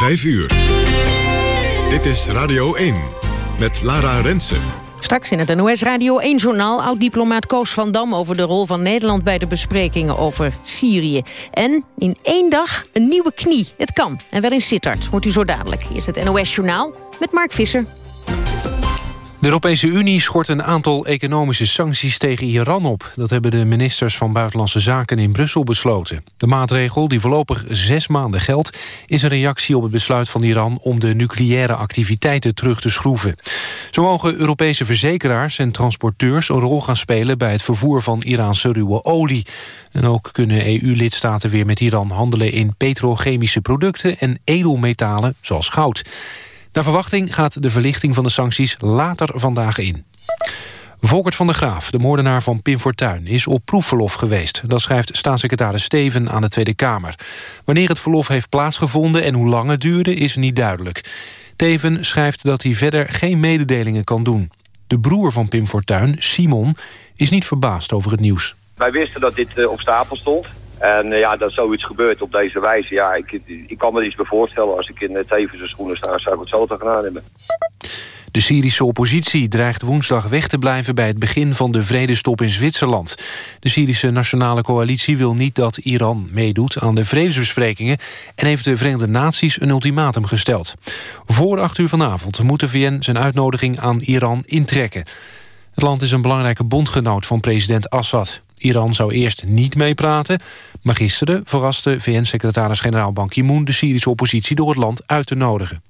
5 uur. Dit is Radio 1 met Lara Rensen. Straks in het NOS Radio 1-journaal oud-diplomaat Koos van Dam... over de rol van Nederland bij de besprekingen over Syrië. En in één dag een nieuwe knie. Het kan. En wel in Sittard. Hoort u zo dadelijk. Hier is het NOS-journaal met Mark Visser. De Europese Unie schort een aantal economische sancties tegen Iran op. Dat hebben de ministers van Buitenlandse Zaken in Brussel besloten. De maatregel, die voorlopig zes maanden geldt... is een reactie op het besluit van Iran om de nucleaire activiteiten terug te schroeven. Zo mogen Europese verzekeraars en transporteurs een rol gaan spelen... bij het vervoer van Iraanse ruwe olie. En ook kunnen EU-lidstaten weer met Iran handelen in petrochemische producten... en edelmetalen zoals goud. Naar verwachting gaat de verlichting van de sancties later vandaag in. Volkert van der Graaf, de moordenaar van Pim Fortuyn... is op proefverlof geweest. Dat schrijft staatssecretaris Steven aan de Tweede Kamer. Wanneer het verlof heeft plaatsgevonden en hoe lang het duurde... is niet duidelijk. Teven schrijft dat hij verder geen mededelingen kan doen. De broer van Pim Fortuyn, Simon, is niet verbaasd over het nieuws. Wij wisten dat dit uh, op stapel stond. En uh, ja, dat zoiets gebeurt op deze wijze. Ja, ik, ik kan me iets bij voorstellen. Als ik in uh, Tevens schoenen sta, zou ik het zo te gedaan hebben. De Syrische oppositie dreigt woensdag weg te blijven... bij het begin van de vredestop in Zwitserland. De Syrische Nationale Coalitie wil niet dat Iran meedoet... aan de vredesbesprekingen... en heeft de Verenigde Naties een ultimatum gesteld. Voor acht uur vanavond moet de VN zijn uitnodiging aan Iran intrekken. Het land is een belangrijke bondgenoot van president Assad. Iran zou eerst niet meepraten, maar gisteren verraste VN-secretaris-generaal Ban Ki-moon de Syrische oppositie door het land uit te nodigen.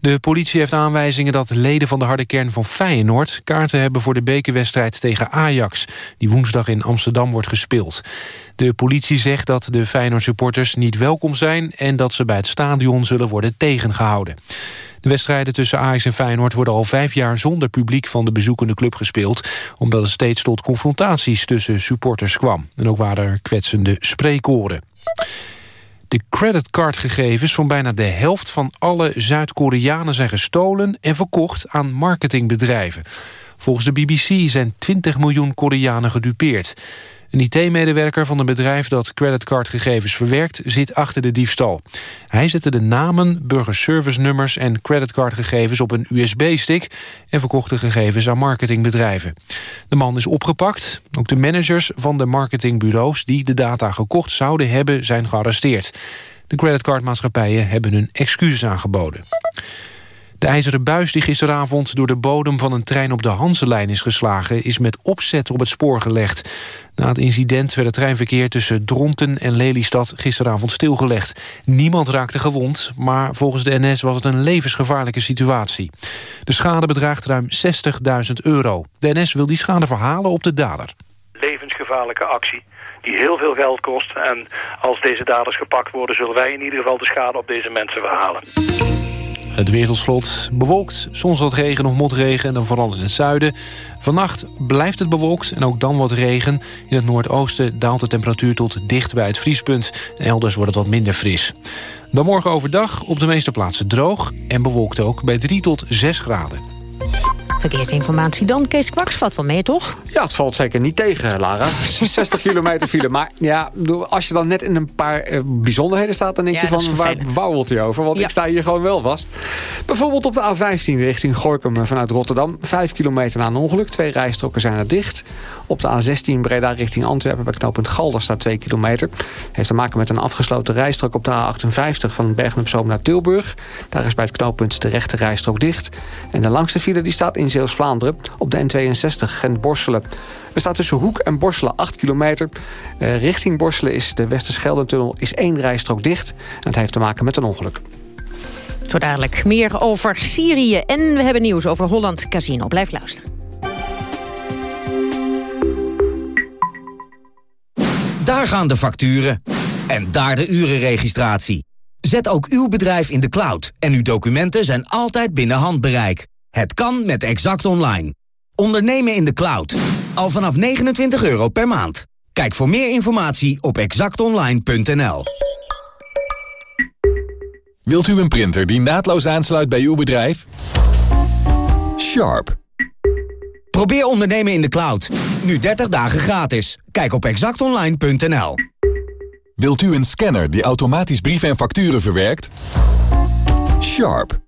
De politie heeft aanwijzingen dat leden van de harde kern van Feyenoord... kaarten hebben voor de bekerwedstrijd tegen Ajax... die woensdag in Amsterdam wordt gespeeld. De politie zegt dat de Feyenoord-supporters niet welkom zijn... en dat ze bij het stadion zullen worden tegengehouden. De wedstrijden tussen Ajax en Feyenoord worden al vijf jaar zonder publiek van de bezoekende club gespeeld, omdat het steeds tot confrontaties tussen supporters kwam. En ook waren er kwetsende spreekoren. De creditcardgegevens van bijna de helft van alle Zuid-Koreanen zijn gestolen en verkocht aan marketingbedrijven. Volgens de BBC zijn 20 miljoen Koreanen gedupeerd. Een IT-medewerker van een bedrijf dat creditcardgegevens verwerkt... zit achter de diefstal. Hij zette de namen, burgerservice-nummers en creditcardgegevens op een USB-stick... en verkocht de gegevens aan marketingbedrijven. De man is opgepakt. Ook de managers van de marketingbureaus... die de data gekocht zouden hebben, zijn gearresteerd. De creditcardmaatschappijen hebben hun excuses aangeboden. De ijzeren buis die gisteravond door de bodem van een trein op de Hanselijn is geslagen... is met opzet op het spoor gelegd. Na het incident werd het treinverkeer tussen Dronten en Lelystad gisteravond stilgelegd. Niemand raakte gewond, maar volgens de NS was het een levensgevaarlijke situatie. De schade bedraagt ruim 60.000 euro. De NS wil die schade verhalen op de dader. Levensgevaarlijke actie die heel veel geld kost. En als deze daders gepakt worden... zullen wij in ieder geval de schade op deze mensen verhalen. Het wereldslot bewolkt, soms wat regen of motregen... en dan vooral in het zuiden. Vannacht blijft het bewolkt en ook dan wat regen. In het noordoosten daalt de temperatuur tot dicht bij het vriespunt. En elders wordt het wat minder fris. Dan morgen overdag op de meeste plaatsen droog en bewolkt ook... bij 3 tot 6 graden. Verkeersinformatie dan. Kees Kwaks valt wel mee, toch? Ja, het valt zeker niet tegen, Lara. 60 kilometer file. Maar ja, als je dan net in een paar eh, bijzonderheden staat... dan denk Ja, je van, waar wauwelt hij over? Want Ja. ik sta hier gewoon wel vast. Bijvoorbeeld op de A15 richting Gorkum eh, vanuit Rotterdam. 5 kilometer na een ongeluk. Twee rijstroken zijn er dicht. Op de A16 Breda richting Antwerpen bij knooppunt Galder staat 2 kilometer. Heeft te maken met een afgesloten rijstrook op de A58 van Bergen op Zoom naar Tilburg. Daar is bij het knooppunt de rechte rijstrook dicht. En de langste file die staat in Zeeuws-Vlaanderen op de N62 Gent-Borselen. Er staat tussen Hoek en Borselen 8 kilometer. Eh, richting Borselen is de Westerscheldentunnel is één rijstrook dicht. En het heeft te maken met een ongeluk. Zo dadelijk meer over Syrië. En we hebben nieuws over Holland Casino. Blijf luisteren. Daar gaan de facturen. En daar de urenregistratie. Zet ook uw bedrijf in de cloud en uw documenten zijn altijd binnen handbereik. Het kan met Exact Online. Ondernemen in de cloud. Al vanaf 29 euro per maand. Kijk voor meer informatie op exactonline.nl. Wilt u een printer die naadloos aansluit bij uw bedrijf? Sharp. Probeer ondernemen in de cloud. Nu 30 dagen gratis. Kijk op exactonline.nl. Wilt u een scanner die automatisch brieven en facturen verwerkt? Sharp.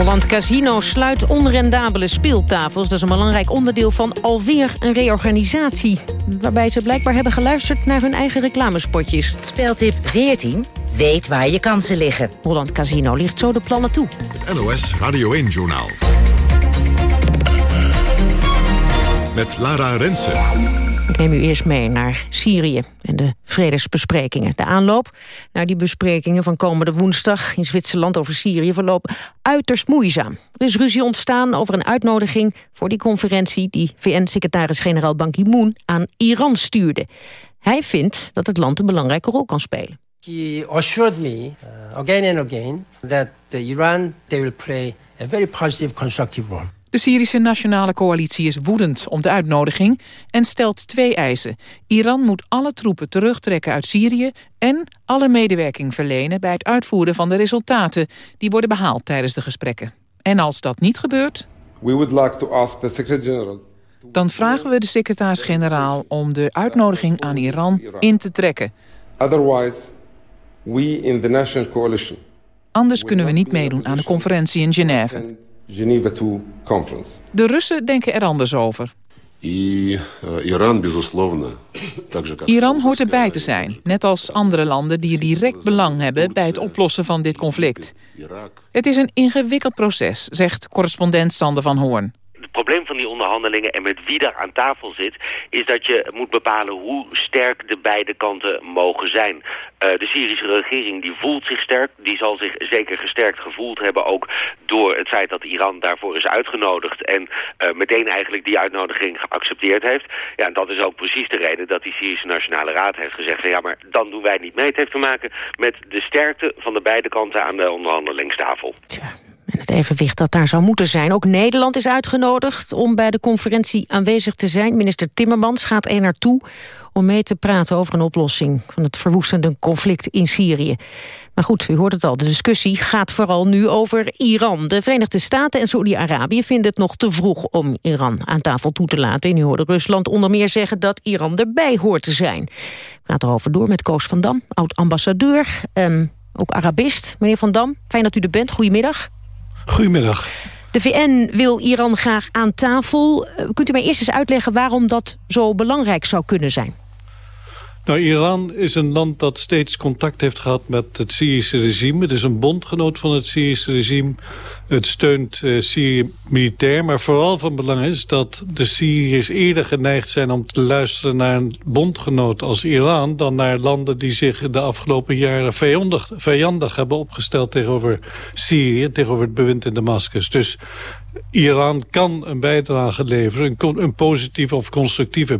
Holland Casino sluit onrendabele speeltafels. Dat is een belangrijk onderdeel van alweer een reorganisatie. Waarbij ze blijkbaar hebben geluisterd naar hun eigen reclamespotjes. Speeltip 14. Weet waar je kansen liggen. Holland Casino ligt zo de plannen toe. Het NOS Radio 1-journaal. Met Lara Rensen. Ik neem u eerst mee naar Syrië en de vredesbesprekingen. De aanloop naar die besprekingen van komende woensdag in Zwitserland over Syrië verloopt uiterst moeizaam. Er is ruzie ontstaan over een uitnodiging voor die conferentie die VN-secretaris-generaal Ban Ki-moon aan Iran stuurde. Hij vindt dat het land een belangrijke rol kan spelen. He assured me uh, again and again that Iran they will play a very positive, constructive role. De Syrische Nationale Coalitie is woedend om de uitnodiging en stelt twee eisen. Iran moet alle troepen terugtrekken uit Syrië en alle medewerking verlenen bij het uitvoeren van de resultaten die worden behaald tijdens de gesprekken. En als dat niet gebeurt, We would like to ask the Secretary-General dan vragen we de secretaris-generaal om de uitnodiging aan Iran in te trekken. Anders kunnen we niet meedoen aan de conferentie in Genève. Geneva Conference. De Russen denken er anders over. Iran hoort erbij te zijn, net als andere landen die direct belang hebben bij het oplossen van dit conflict. Het is een ingewikkeld proces, zegt correspondent Sander van Hoorn onderhandelingen en met wie daar aan tafel zit... is dat je moet bepalen hoe sterk de beide kanten mogen zijn. Eh, de Syrische regering die voelt zich sterk. Die zal zich zeker gesterkt gevoeld hebben ook door het feit dat Iran daarvoor is uitgenodigd. En eh, meteen eigenlijk die uitnodiging geaccepteerd heeft. Ja, en dat is ook precies de reden dat die Syrische Nationale Raad heeft gezegd... ja, maar dan doen wij niet mee. Het heeft te maken met de sterkte van de beide kanten aan de onderhandelingstafel. Het evenwicht dat daar zou moeten zijn. Ook Nederland is uitgenodigd om bij de conferentie aanwezig te zijn. Minister Timmermans gaat er naartoe om mee te praten over een oplossing van het verwoestende conflict in Syrië. Maar goed, u hoort het al, de discussie gaat vooral nu over Iran. De Verenigde Staten en Saoedi-Arabië vinden het nog te vroeg om Iran aan tafel toe te laten. En nu hoorde Rusland onder meer zeggen dat Iran erbij hoort te zijn. Ik praat erover door met Koos van Dam, oud-ambassadeur, ehm, ook Arabist. Meneer van Dam, fijn dat u er bent. Goedemiddag. Goedemiddag. De VN wil Iran graag aan tafel. Uh, kunt u mij eerst eens uitleggen waarom dat zo belangrijk zou kunnen zijn? Nou, Iran is een land dat steeds contact heeft gehad met het Syrische regime. Het is een bondgenoot van het Syrische regime. Het steunt uh, Syrië militair. Maar vooral van belang is dat de Syriërs eerder geneigd zijn... om te luisteren naar een bondgenoot als Iran... dan naar landen die zich de afgelopen jaren vijandig, vijandig hebben opgesteld... tegenover Syrië, tegenover het bewind in Damascus. Dus Iran kan een bijdrage leveren, een, een positieve of constructieve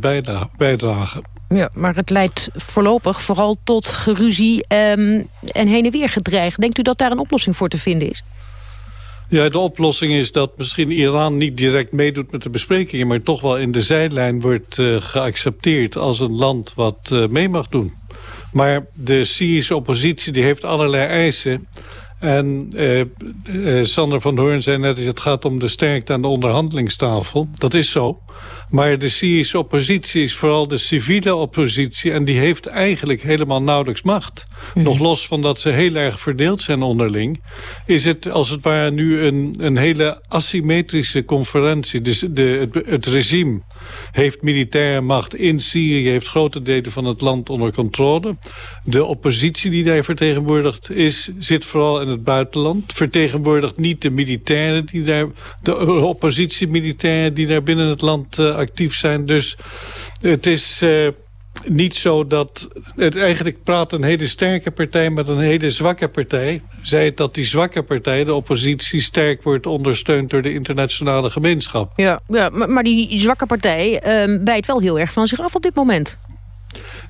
bijdrage. Ja, maar het leidt voorlopig vooral tot geruzie um, en heen en weer gedreigd. Denkt u dat daar een oplossing voor te vinden is? Ja, de oplossing is dat misschien Iran niet direct meedoet met de besprekingen... maar toch wel in de zijlijn wordt uh, geaccepteerd als een land wat uh, mee mag doen. Maar de Syrische oppositie die heeft allerlei eisen... En eh, eh, Sander van Hoorn zei net, het gaat om de sterkte aan de onderhandelingstafel. Dat is zo. Maar de Syrische oppositie is vooral de civiele oppositie... en die heeft eigenlijk helemaal nauwelijks macht. Mm. Nog los van dat ze heel erg verdeeld zijn onderling... is het als het ware nu een, een hele asymmetrische conferentie. Dus de, het, het regime heeft militaire macht in Syrië... heeft grote delen van het land onder controle. De oppositie die daar vertegenwoordigd is... zit vooral in het buitenland. Vertegenwoordigt niet de militairen die daar... de oppositiemilitairen die daar binnen het land... Uh, actief zijn. Dus het is... Uh, niet zo dat... Het eigenlijk praat een hele sterke partij met een hele zwakke partij. Zij het dat die zwakke partij, de oppositie... sterk wordt ondersteund door de internationale gemeenschap. Ja, ja maar, die zwakke partij uh, bijt wel heel erg van zich af op dit moment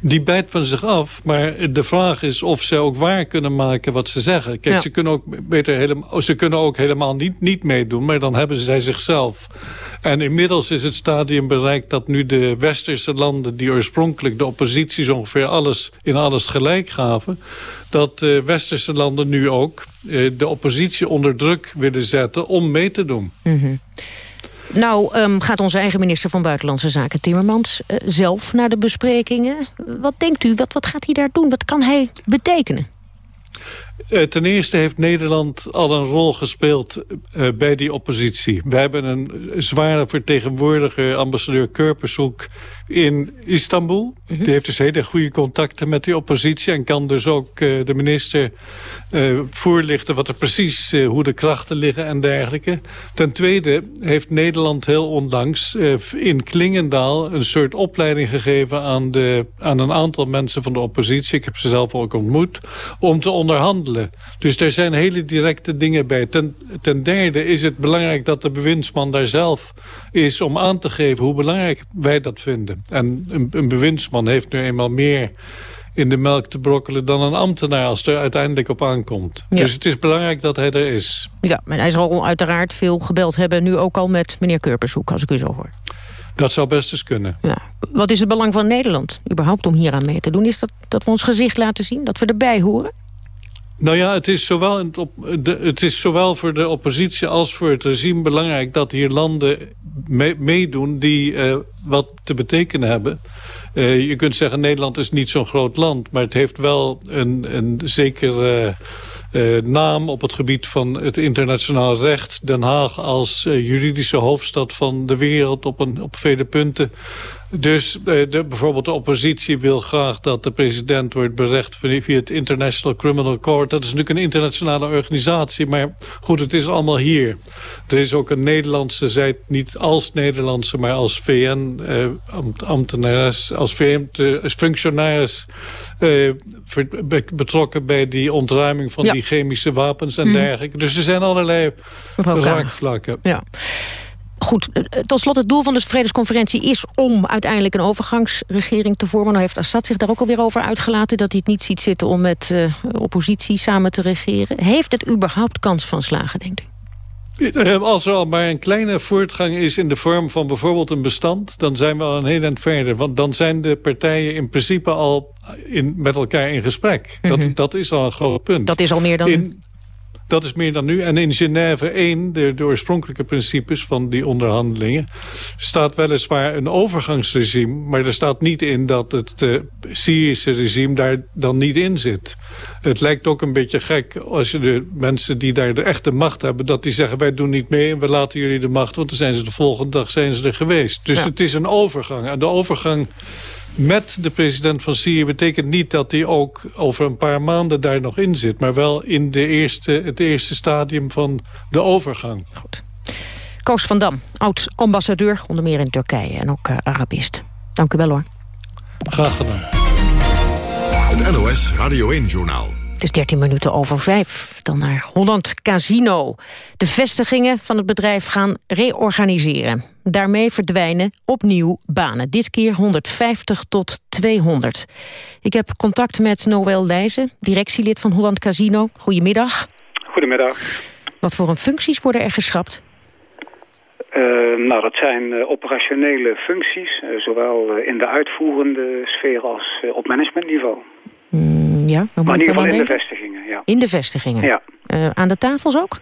die bijt van zich af. Maar de vraag is of ze ook waar kunnen maken wat ze zeggen. Kijk, ze, kunnen ook beter helemaal, ze kunnen ook helemaal niet, niet meedoen. Maar dan hebben zij zichzelf. En inmiddels is het stadium bereikt dat nu de westerse landen... die oorspronkelijk de opposities ongeveer alles, in alles gelijk gaven... dat de westerse landen nu ook eh, de oppositie onder druk willen zetten om mee te doen. Mm nou um, gaat onze eigen minister van Buitenlandse Zaken Timmermans uh, zelf naar de besprekingen. Wat denkt u, wat, wat gaat hij daar doen? Wat kan hij betekenen? Uh, ten eerste heeft Nederland al een rol gespeeld uh, bij die oppositie. We hebben een zware vertegenwoordiger, ambassadeur Kurpershoek in Istanbul. -hmm. Die heeft dus hele goede contacten met die oppositie... en kan dus ook uh, de minister uh, voorlichten wat er precies... Uh, hoe de krachten liggen en dergelijke. Ten tweede heeft Nederland heel onlangs in Klingendaal... een soort opleiding gegeven aan, de, aan een aantal mensen van de oppositie. Ik heb ze zelf ook ontmoet. Om te onderhandelen. Dus er zijn hele directe dingen bij. Ten, ten derde is het belangrijk dat de bewindsman daar zelf is... om aan te geven hoe belangrijk wij dat vinden. En een, een bewindsman heeft nu eenmaal meer in de melk te brokkelen dan een ambtenaar als er uiteindelijk op aankomt. Ja. Dus het is belangrijk dat hij er is. Ja, en hij zal uiteraard veel gebeld hebben, nu ook al met meneer Kurpershoek, als ik u zo hoor. Dat zou best eens kunnen. Ja. Wat is het belang van Nederland, überhaupt, om hier aan mee te doen? Is dat, dat we ons gezicht laten zien, dat we erbij horen? Nou ja, het is, zowel op, de, het is zowel voor de oppositie als voor het regime belangrijk... dat hier landen me, meedoen die uh, wat te betekenen hebben. Uh, je kunt zeggen, Nederland is niet zo'n groot land... maar het heeft wel een, een zekere uh, naam op het gebied van het internationaal recht. Den Haag als juridische hoofdstad van de wereld op, een, op vele punten... Dus eh, de, bijvoorbeeld de oppositie wil graag dat de president wordt berecht via het International Criminal Court. Dat is natuurlijk een internationale organisatie, maar goed, het is allemaal hier. Er is ook een Nederlandse, zij niet als Nederlandse, maar als VN-ambtenaris, eh, als VN-functionaris uh, betrokken bij die ontruiming van ja. die chemische wapens en mm. dergelijke. Dus er zijn allerlei raakvlakken. Ja. Goed, eh, eh, tot slot het doel van de vredesconferentie is om uiteindelijk een overgangsregering te vormen. Nou heeft Assad zich daar ook alweer over uitgelaten dat hij het niet ziet zitten om met uh, oppositie samen te regeren. Heeft het überhaupt kans van slagen, denkt u? Als er al maar een kleine voortgang is in de vorm van bijvoorbeeld een bestand... dan zijn we al een heel eind verder. Want dan zijn de partijen in principe al in, met elkaar in gesprek. Mm -hmm. dat, dat is al een groot punt. Dat is al meer dan... In, dat is meer dan nu. En in Genève 1, de, de oorspronkelijke principes van die onderhandelingen... staat weliswaar een overgangsregime... maar er staat niet in dat het uh, Syrische regime daar dan niet in zit. Het lijkt ook een beetje gek als je de mensen die daar de echte macht hebben... dat die zeggen wij doen niet mee en we laten jullie de macht... want dan zijn ze de volgende dag zijn ze er geweest. Dus ja. het is een overgang. En de overgang met de president van Syrië betekent niet dat hij ook over een paar maanden daar nog in zit. Maar wel in de eerste, het eerste stadium van de overgang. Goed. Koos van Dam, oud-ambassadeur, onder meer in Turkije en ook uh, Arabist. Dank u wel hoor. Graag gedaan. Het NOS Radio 1-journaal. Het is 13 minuten over vijf. Dan naar Holland Casino. De vestigingen van het bedrijf gaan reorganiseren. Daarmee verdwijnen opnieuw banen. Dit keer 150 tot 200. Ik heb contact met Noël Leijzen, directielid van Holland Casino. Goedemiddag. Goedemiddag. Wat voor een functies worden er geschrapt? Uh, nou, dat zijn uh, operationele functies, uh, zowel in de uitvoerende sfeer als op managementniveau. Mm, ja, maar in ieder geval in de vestigingen, ja. In de vestigingen? Ja. aan de tafels ook?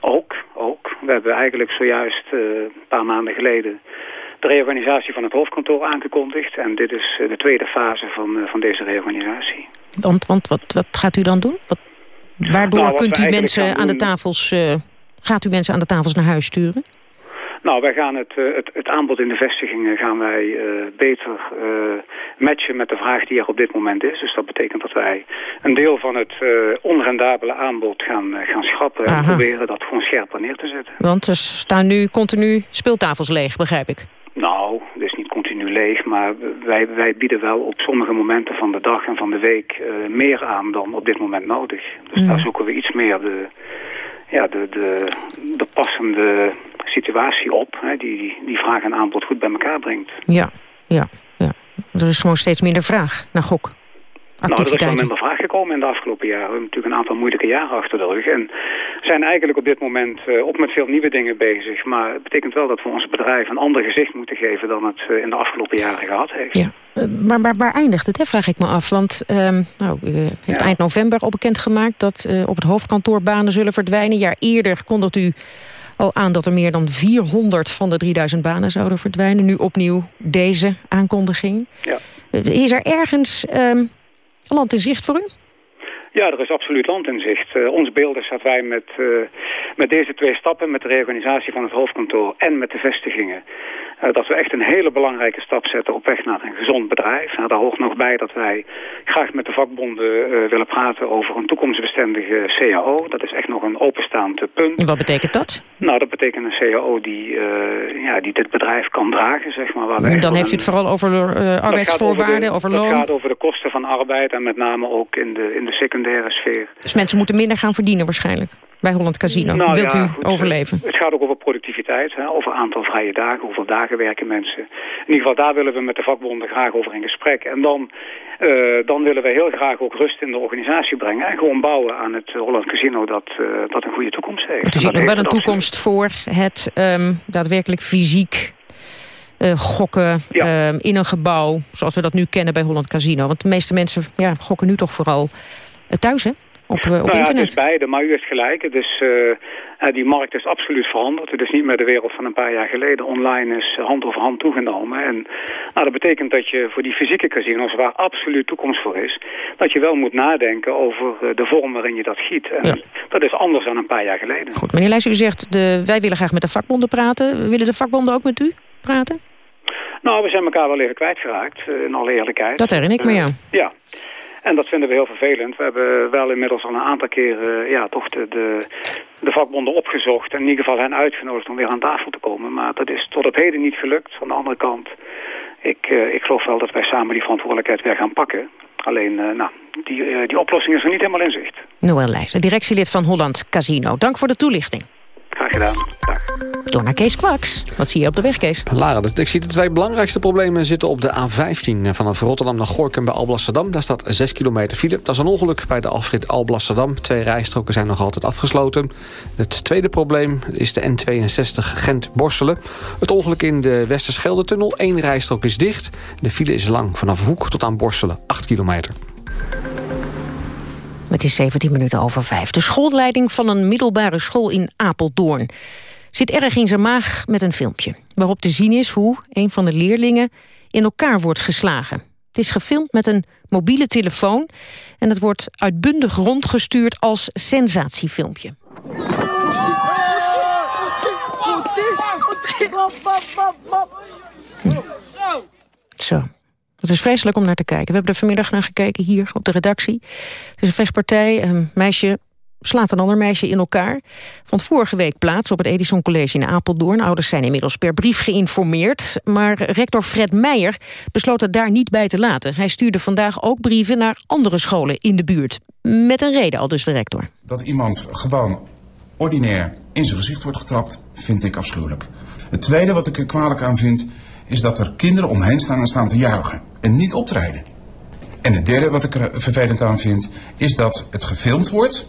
Ook, ook. We hebben eigenlijk zojuist een paar maanden geleden de reorganisatie van het hoofdkantoor aangekondigd. En dit is de tweede fase van, van deze reorganisatie. Want, want wat, wat gaat u dan doen? Wat, waardoor nou, kunt u mensen aan de tafels... gaat u mensen aan de tafels naar huis sturen? Nou, wij gaan het, het, het aanbod in de vestigingen gaan wij uh, beter uh, matchen met de vraag die er op dit moment is. Dus dat betekent dat wij een deel van het uh, onrendabele aanbod gaan, gaan schrappen Aha. en proberen dat gewoon scherper neer te zetten. Want er staan nu continu speeltafels leeg, begrijp ik. Nou, het is niet continu leeg. Maar wij, wij bieden wel op sommige momenten van de dag en van de week meer aan dan op dit moment nodig. Dus daar zoeken we iets meer de, ja, de, de, de passende situatie op. Hè, die, die vraag en aanbod goed bij elkaar brengt. Ja, ja, ja. Er is gewoon steeds minder vraag naar gok. Nou, er is wel minder vraag gekomen in de afgelopen jaren. We hebben natuurlijk een aantal moeilijke jaren achter de rug. En zijn eigenlijk op dit moment uh, ook met veel nieuwe dingen bezig. Maar het betekent wel dat we ons bedrijf een ander gezicht moeten geven... dan het uh, in de afgelopen jaren gehad heeft. Ja. Uh, maar, maar waar eindigt het, hè, vraag ik me af? Want um, nou, u heeft ja. eind november al bekendgemaakt... dat op het hoofdkantoor banen zullen verdwijnen. Een jaar eerder kondigt u al aan dat er meer dan 400 van de 3000 banen zouden verdwijnen. Nu opnieuw deze aankondiging. Ja. Is er ergens... Um, land in zicht voor u? Ja, er is absoluut land in zicht. Uh, ons beeld is dat wij met, uh, met deze twee stappen, met de reorganisatie van het hoofdkantoor en met de vestigingen, dat we echt een hele belangrijke stap zetten op weg naar een gezond bedrijf. Nou, daar hoort nog bij dat wij graag met de vakbonden willen praten over een toekomstbestendige CAO. Dat is echt nog een openstaand punt. En wat betekent dat? Nou, dat betekent een CAO die, ja, die dit bedrijf kan dragen, zeg maar. Waar Dan heeft u het vooral over arbeidsvoorwaarden, over, loon? Het gaat over de kosten van arbeid en met name ook in de, in de secundaire sfeer. Dus mensen moeten minder gaan verdienen waarschijnlijk? Bij Holland Casino? Nou, Wilt ja, u goed, overleven? Het gaat ook over productiviteit, hè, over aantal vrije dagen, hoeveel dagen werken mensen. In ieder geval daar willen we met de vakbonden graag over in gesprek. En dan, uh, dan willen we heel graag ook rust in de organisatie brengen. En gewoon bouwen aan het Holland Casino dat, uh, dat een goede toekomst heeft. Dus u ziet nog wel een toekomst voor het um, daadwerkelijk fysiek uh, gokken ja. uh, in een gebouw... zoals we dat nu kennen bij Holland Casino. Want de meeste mensen ja, gokken nu toch vooral thuis, hè? Op, uh, op nou ja, internet. het is beide, maar u heeft gelijk. Dus uh, die markt is absoluut veranderd. Het is niet meer de wereld van een paar jaar geleden. Online is hand over hand toegenomen. En nou, dat betekent dat je voor die fysieke casinos, waar absoluut toekomst voor is, dat je wel moet nadenken over de vorm waarin je dat giet. En ja. dat is anders dan een paar jaar geleden. Goed, meneer Leijs, u zegt, de, wij willen graag met de vakbonden praten. Willen de vakbonden ook met u praten? Nou, we zijn elkaar wel even kwijtgeraakt, in alle eerlijkheid. Dat herinner ik me, ja. Ja. En dat vinden we heel vervelend. We hebben wel inmiddels al een aantal keren ja, toch de, de, de, vakbonden opgezocht... en in ieder geval hen uitgenodigd om weer aan tafel te komen. Maar dat is tot op heden niet gelukt. Aan de andere kant, ik, uh, ik geloof wel dat wij samen die verantwoordelijkheid weer gaan pakken. Alleen, uh, nou, die, die oplossing is er niet helemaal in zicht. Noël Leijs, directielid van Holland Casino. Dank voor de toelichting. Graag gedaan. Dag. Door naar Kees Kwaks. Wat zie je op de weg, Kees? Lara, ik zie de twee belangrijkste problemen zitten op de A15... vanaf Rotterdam naar Gorkum bij Alblasserdam. Daar staat 6 kilometer file. Dat is een ongeluk bij de Alfred Alblasserdam. Twee rijstroken zijn nog altijd afgesloten. Het tweede probleem is de N62 Gent-Borselen. Het ongeluk in de Westerschelde-tunnel. Eén rijstrook is dicht. De file is lang, vanaf Hoek tot aan Borselen. 8 kilometer. Het is 17 minuten over vijf. De schoolleiding van een middelbare school in Apeldoorn zit erg in zijn maag met een filmpje... waarop te zien is hoe een van de leerlingen in elkaar wordt geslagen. Het is gefilmd met een mobiele telefoon... en het wordt uitbundig rondgestuurd als sensatiefilmpje. Zo. Het is vreselijk om naar te kijken. We hebben er vanmiddag naar gekeken hier op de redactie. Het is een vechtpartij. Een meisje slaat een ander meisje in elkaar. Vond vorige week plaats op het Edison College in Apeldoorn. Ouders zijn inmiddels per brief geïnformeerd. Maar rector Fred Meijer besloot het daar niet bij te laten. Hij stuurde vandaag ook brieven naar andere scholen in de buurt. Met een reden, al dus de rector. Dat iemand gewoon ordinair in zijn gezicht wordt getrapt, vind ik afschuwelijk. Het tweede wat ik er kwalijk aan vind, is dat er kinderen omheen staan en staan te juichen. En niet optreden. En het derde wat ik er vervelend aan vind, is dat het gefilmd wordt.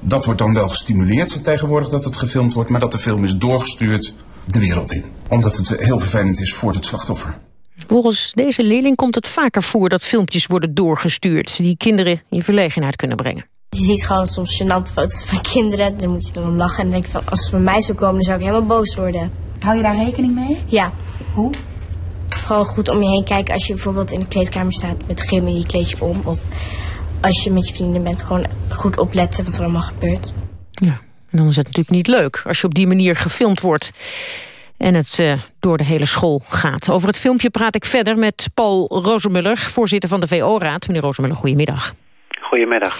Dat wordt dan wel gestimuleerd tegenwoordig dat het gefilmd wordt, maar dat de film is doorgestuurd de wereld in. Omdat het heel vervelend is voor het slachtoffer. Volgens deze leerling komt het vaker voor dat filmpjes worden doorgestuurd... die kinderen in verlegenheid kunnen brengen. Je ziet gewoon soms gênante foto's van kinderen. Dan moet je dan om lachen en dan denk je van... als het van mij zou komen, dan zou ik helemaal boos worden. Hou je daar rekening mee? Ja. Hoe? Gewoon goed om je heen kijken als je bijvoorbeeld in de kleedkamer staat met gym en je kleed je om. Of als je met je vrienden bent, gewoon goed opletten wat er allemaal gebeurt. Ja, en dan is het natuurlijk niet leuk als je op die manier gefilmd wordt en het uh, door de hele school gaat. Over het filmpje praat ik verder met Paul Rozemuller, voorzitter van de VO-raad. Meneer Rozemuller, goedemiddag. Goedemiddag.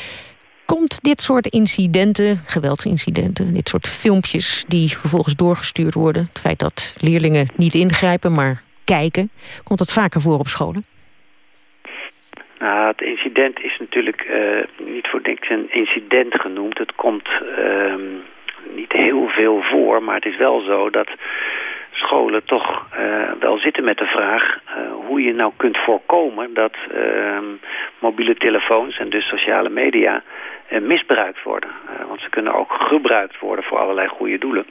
Komt dit soort incidenten, geweldsincidenten, dit soort filmpjes... die vervolgens doorgestuurd worden... het feit dat leerlingen niet ingrijpen, maar kijken? Komt dat vaker voor op scholen? Nou, het incident is natuurlijk uh, niet voor niks een incident genoemd. Het komt uh, niet heel veel voor, maar het is wel zo dat scholen toch uh, wel zitten met de vraag uh, hoe je nou kunt voorkomen dat uh, mobiele telefoons en dus sociale media misbruikt worden. want ze kunnen ook gebruikt worden voor allerlei goede doelen.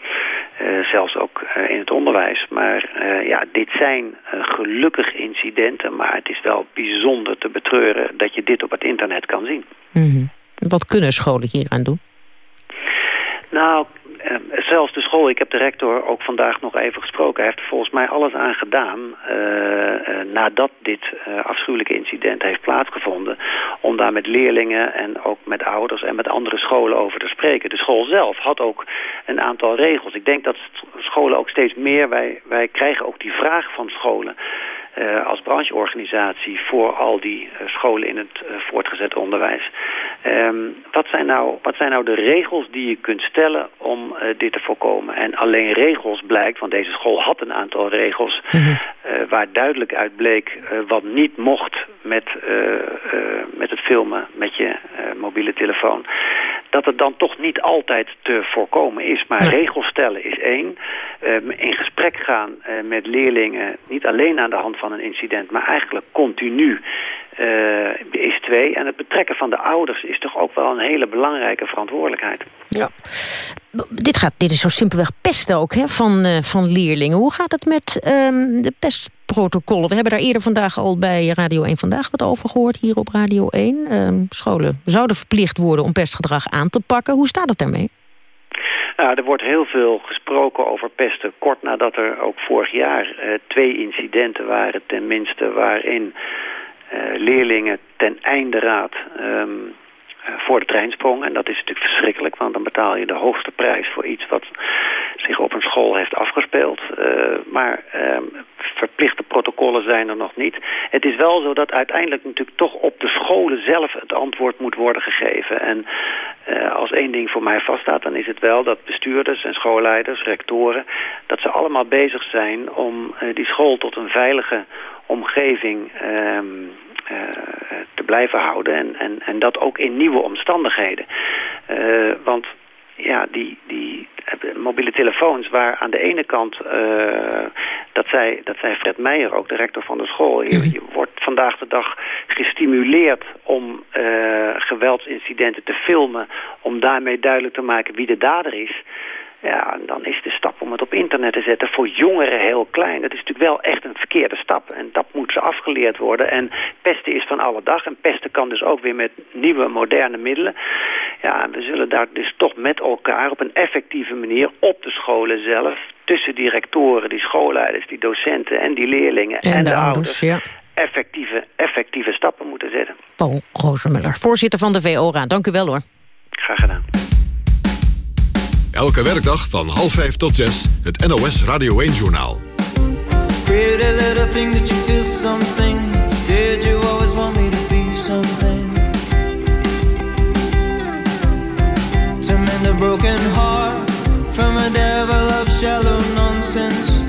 zelfs ook in het onderwijs. Maar ja, dit zijn gelukkig incidenten, maar het is wel bijzonder te betreuren dat je dit op het internet kan zien. Mm -hmm. Wat kunnen scholen hier aan doen? Nou, zelfs de school, ik heb de rector ook vandaag nog even gesproken... hij heeft er volgens mij alles aan gedaan uh, uh, nadat dit afschuwelijke incident heeft plaatsgevonden... om daar met leerlingen en ook met ouders en met andere scholen over te spreken. De school zelf had ook een aantal regels. Ik denk dat scholen ook steeds meer, wij, wij krijgen ook die vraag van scholen... Als brancheorganisatie voor al die scholen in het voortgezet onderwijs. Um, wat, zijn nou, wat zijn nou de regels die je kunt stellen om dit te voorkomen? En alleen regels blijkt, want deze school had een aantal regels... Mm -hmm. waar duidelijk uit bleek wat niet mocht met, met het filmen met je mobiele telefoon. Dat het dan toch niet altijd te voorkomen is. Maar regels stellen is één. in gesprek gaan met leerlingen, niet alleen aan de hand van een incident, maar eigenlijk continu uh, is twee. En het betrekken van de ouders is toch ook wel een hele belangrijke verantwoordelijkheid. Ja. Dit, gaat, dit is zo simpelweg pesten ook hè, van, uh, van leerlingen. Hoe gaat het met um, de pestprotocollen? We hebben daar eerder vandaag al bij Radio 1 Vandaag wat over gehoord, hier op Radio 1. Um, scholen zouden verplicht worden om pestgedrag aan te pakken. Hoe staat het daarmee? Nou, er wordt heel veel gesproken over pesten. Kort nadat er ook vorig jaar uh, twee incidenten waren tenminste... waarin uh, leerlingen ten einde raad uh, voor de trein sprongen. En dat is natuurlijk verschrikkelijk, want dan betaal je de hoogste prijs... voor iets wat zich op een school heeft afgespeeld. maar um, verplichte protocollen zijn er nog niet. Het is wel zo dat uiteindelijk natuurlijk toch op de scholen zelf het antwoord moet worden gegeven. En uh, als één ding voor mij vaststaat, dan is het wel dat bestuurders en schoolleiders, rectoren, dat ze allemaal bezig zijn om die school tot een veilige omgeving uh, te blijven houden. En, en, en dat ook in nieuwe omstandigheden. want ja, die, die mobiele telefoons waar aan de ene kant, uh, dat, zei, dat zei Fred Meijer ook, de rector van de school, je, je wordt vandaag de dag gestimuleerd om uh, geweldsincidenten te filmen, om daarmee duidelijk te maken wie de dader is. Ja, dan is de stap om het op internet te zetten voor jongeren heel klein. Dat is natuurlijk wel echt een verkeerde stap. En dat moet ze afgeleerd worden. En pesten is van alle dag. En pesten kan dus ook weer met nieuwe, moderne middelen. Ja, we zullen daar dus toch met elkaar op een effectieve manier op de scholen zelf... tussen die rectoren, die schoolleiders, die docenten en die leerlingen en, en de, de, ouders... Ja. Effectieve, effectieve stappen moeten zetten. Paul Rozemuller, voorzitter van de VO-raad. Dank u wel hoor. Graag gedaan. Elke werkdag van half vijf tot zes, het NOS Radio 1-journaal. Pretty little thing that you feel something. Did you always want me to be something? To mend a broken heart from a devil of shallow nonsense.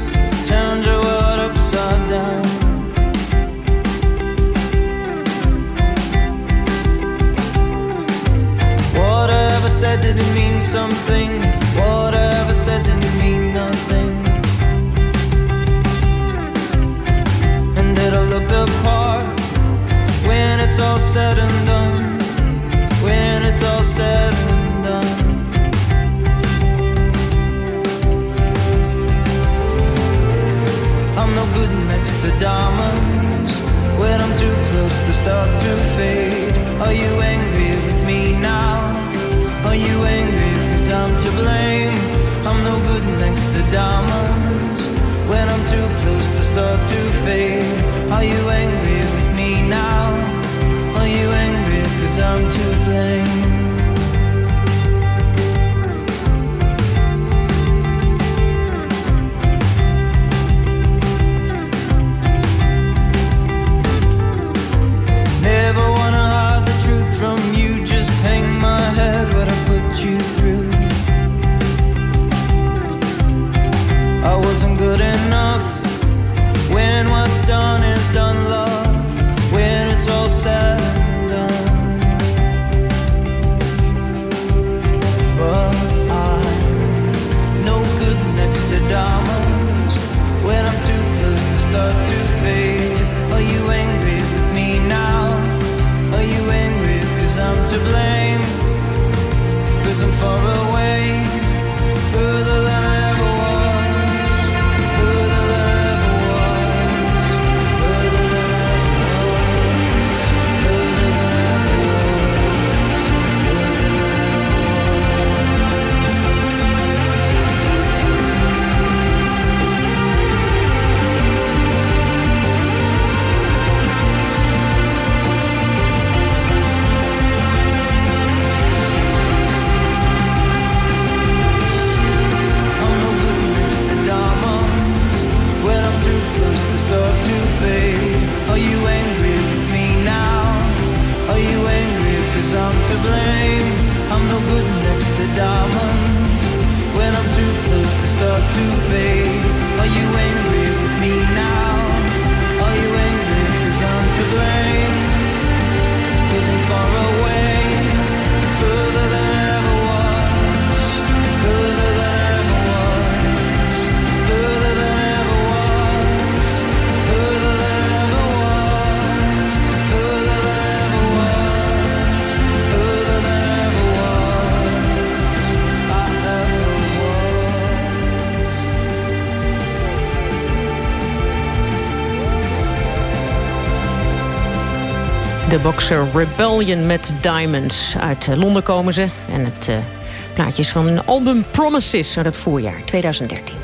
Turned your world upside down. Whatever said did it mean something? Whatever said did it mean nothing? And did I look the part when it's all said and done? When it's all said and done. I'm no good next to diamonds when I'm too close to start to fade. Are you angry blame? I'm no good next to diamonds When I'm too close to start to fade Are you angry with me now? Are you angry cause I'm to blame? De boxer Rebellion met Diamonds. Uit eh, Londen komen ze. En het eh, plaatje is van een album Promises uit het voorjaar 2013.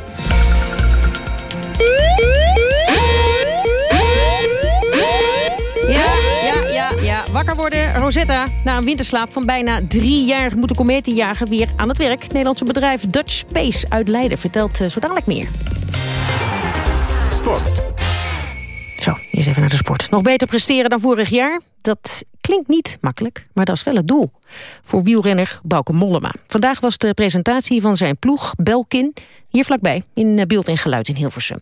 Ja, ja, ja, ja. Wakker worden, Rosetta. Na een winterslaap van bijna drie jaar... moet de kometenjager weer aan het werk. Het Nederlandse bedrijf Dutch Space uit Leiden vertelt eh, zo dadelijk meer. Sport. Zo, eerst even naar de sport. Nog beter presteren dan vorig jaar? Dat klinkt niet makkelijk, maar dat is wel het doel. Voor wielrenner Bauke Mollema. Vandaag was de presentatie van zijn ploeg Belkin... hier vlakbij, in eh, Beeld en Geluid in Hilversum.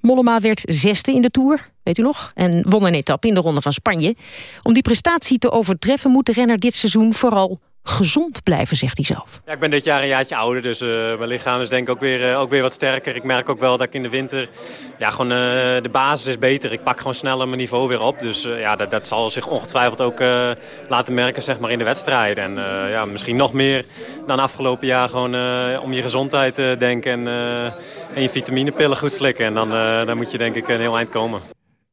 Mollema werd zesde in de Tour, weet u nog? En won een etappe in de Ronde van Spanje. Om die prestatie te overtreffen moet de renner dit seizoen vooral gezond blijven, zegt hij zelf. Ja, ik ben dit jaar een jaartje ouder, dus eh, mijn lichaam is denk ik ook weer, eh, ook weer wat sterker. Ik merk ook wel dat ik in de winter, ja, gewoon eh, de basis is beter. Ik pak gewoon sneller mijn niveau weer op. Dus ja, dat, dat zal zich ongetwijfeld ook laten merken zeg maar, in de wedstrijden. En ja, misschien nog meer dan afgelopen jaar gewoon om je gezondheid te denken en, en je vitaminepillen goed slikken. En dan, dan moet je denk ik een heel eind komen.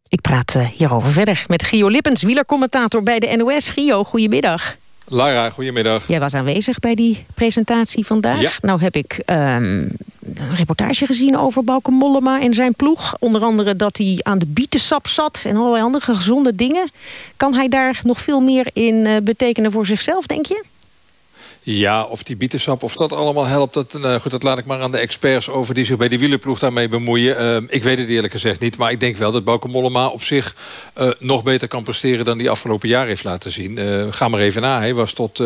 Ik praat hierover verder met Gio Lippens, wielercommentator bij de NOS. Gio, goedemiddag. Lara, goedemiddag. Jij was aanwezig bij die presentatie vandaag. Ja. Nou heb ik ehm, een reportage gezien over Bauke Mollema en zijn ploeg. Onder andere dat hij aan de bietensap zat en allerlei andere gezonde dingen. Kan hij daar nog veel meer in eh, betekenen voor zichzelf, denk je? Ja, of die bietensap, of dat allemaal helpt, dat, nou goed, dat laat ik maar aan de experts over die zich bij die wielerploeg daarmee bemoeien. Uh, ik weet het eerlijk gezegd niet, maar ik denk wel dat Bauke Mollema op zich uh, nog beter kan presteren dan die afgelopen jaar heeft laten zien. Uh, ga maar even na. Hij was tot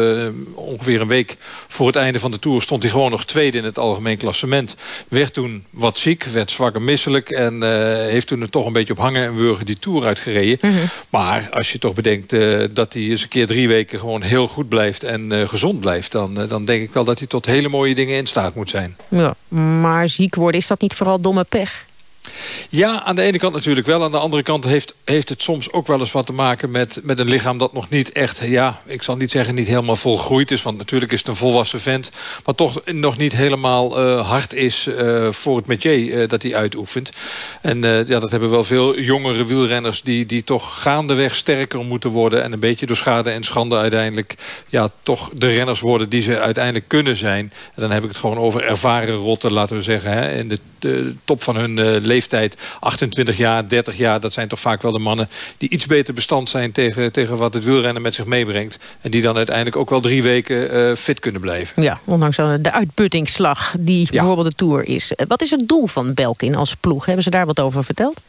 ongeveer een week voor het einde van de Tour stond hij gewoon nog tweede in het algemeen klassement. Werd toen wat ziek, werd zwak en misselijk en heeft toen er toch een beetje op hangen en wurgen die Tour uitgereden. Mm -hmm. Maar als je toch bedenkt dat hij eens een keer drie weken gewoon heel goed blijft en gezond blijft dan, dan denk ik wel dat hij tot hele mooie dingen in staat moet zijn. Ja, maar ziek worden, is dat niet vooral domme pech? Ja, aan de ene kant natuurlijk wel. Aan de andere kant heeft, heeft het soms ook wel eens wat te maken met, met een lichaam dat nog niet echt, ja, ik zal niet zeggen niet helemaal volgroeid is. Want natuurlijk is het een volwassen vent. Maar toch nog niet helemaal uh, hard is uh, voor het métier uh, dat hij uitoefent. En ja, dat hebben wel veel jongere wielrenners die, die toch gaandeweg sterker moeten worden. En een beetje door schade en schande uiteindelijk ja, toch de renners worden die ze uiteindelijk kunnen zijn. En dan heb ik het gewoon over ervaren rotten, laten we zeggen. Hè, in de, de top van hun leeftijd. 28 jaar, 30 jaar, dat zijn toch vaak wel de mannen... die iets beter bestand zijn tegen, tegen wat het wielrennen met zich meebrengt. En die dan uiteindelijk ook wel drie weken uh, fit kunnen blijven. Ja, ondanks de uitputtingsslag die ja. bijvoorbeeld de Tour is. Wat is het doel van Belkin als ploeg? Hebben ze daar wat over verteld?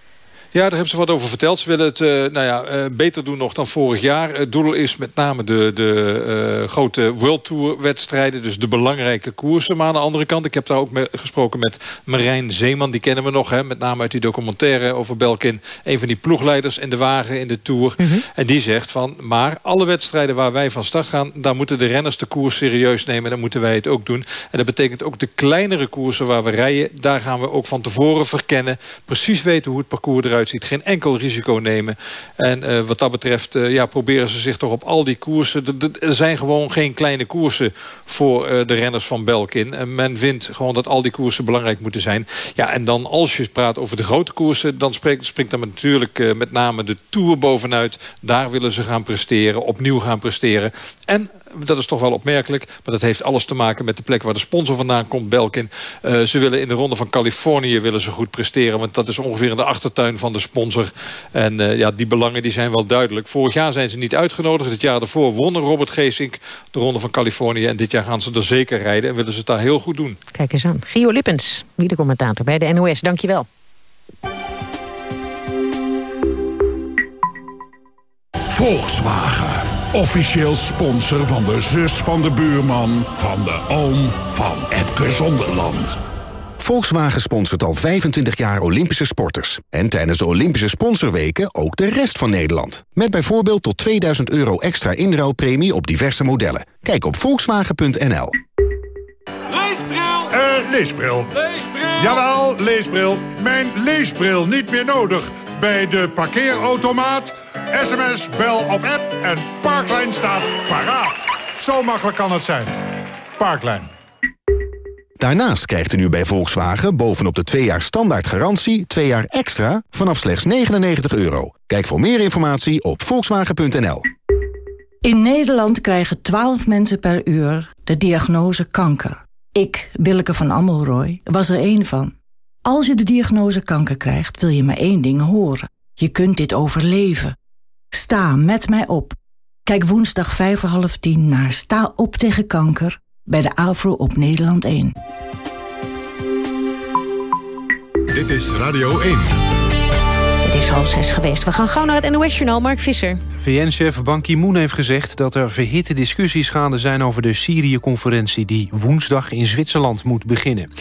Ja, daar hebben ze wat over verteld. Ze willen het uh, nou ja, uh, beter doen nog dan vorig jaar. Het doel is met name de, de uh, grote World Tour wedstrijden. Dus de belangrijke koersen. Maar aan de andere kant, ik heb daar ook mee gesproken met Marijn Zeeman. Die kennen we nog, hè, met name uit die documentaire over Belkin. Een van die ploegleiders in de wagen in de Tour. Mm -hmm. En die zegt van, maar alle wedstrijden waar wij van start gaan... daar moeten de renners de koers serieus nemen. Dan moeten wij het ook doen. En dat betekent ook de kleinere koersen waar we rijden... daar gaan we ook van tevoren verkennen. Precies weten hoe het parcours eruit Geen enkel risico nemen. En uh, wat dat betreft uh, ja, proberen ze zich toch op al die koersen... Er zijn gewoon geen kleine koersen voor uh, de renners van Belkin. En men vindt gewoon dat al die koersen belangrijk moeten zijn. Ja, en dan als je praat over de grote koersen... dan spreekt, springt dan natuurlijk met name de Tour bovenuit. Daar willen ze gaan presteren, opnieuw gaan presteren. En dat is toch wel opmerkelijk. Maar dat heeft alles te maken met de plek waar de sponsor vandaan komt, Belkin. Uh, ze willen in de ronde van Californië willen ze goed presteren. Want dat is ongeveer in de achtertuin van de sponsor. En uh, ja, die belangen die zijn wel duidelijk. Vorig jaar zijn ze niet uitgenodigd. Het jaar daarvoor won Robert Geesink de ronde van Californië. En dit jaar gaan ze er zeker rijden. En willen ze het daar heel goed doen. Kijk eens aan. Gio Lippens, commentator bij de NOS. Dank je wel. Volkswagen. Officieel sponsor van de zus van de buurman... van de oom van Epke Zonderland. Volkswagen sponsort al 25 jaar Olympische sporters. En tijdens de Olympische sponsorweken ook de rest van Nederland. Met bijvoorbeeld tot 2000 euro extra inruilpremie op diverse modellen. Kijk op volkswagen.nl. Leesbril! Eh, leesbril. Leesbril! Jawel, leesbril. Mijn leesbril niet meer nodig. Bij de parkeerautomaat, sms, bel of app en Parklijn staat paraat. Zo makkelijk kan het zijn. Parklijn. Daarnaast krijgt u nu bij Volkswagen bovenop de 2 jaar standaard garantie... 2 jaar extra vanaf slechts 99 euro. Kijk voor meer informatie op volkswagen.nl. In Nederland krijgen 12 mensen per uur de diagnose kanker. Ik, Willeke van Ammelrooy, was er één van. Als je de diagnose kanker krijgt, wil je maar één ding horen. Je kunt dit overleven. Sta met mij op. Kijk woensdag vijf voor half tien naar Sta op tegen kanker bij de AVRO op Nederland 1. Dit is Radio 1. Het is half zes geweest. We gaan gauw naar het NOS-journaal. Mark Visser. VN-chef Ban Ki-moon heeft gezegd dat er verhitte discussies gaande zijn... over de Syrië-conferentie die woensdag in Zwitserland moet beginnen.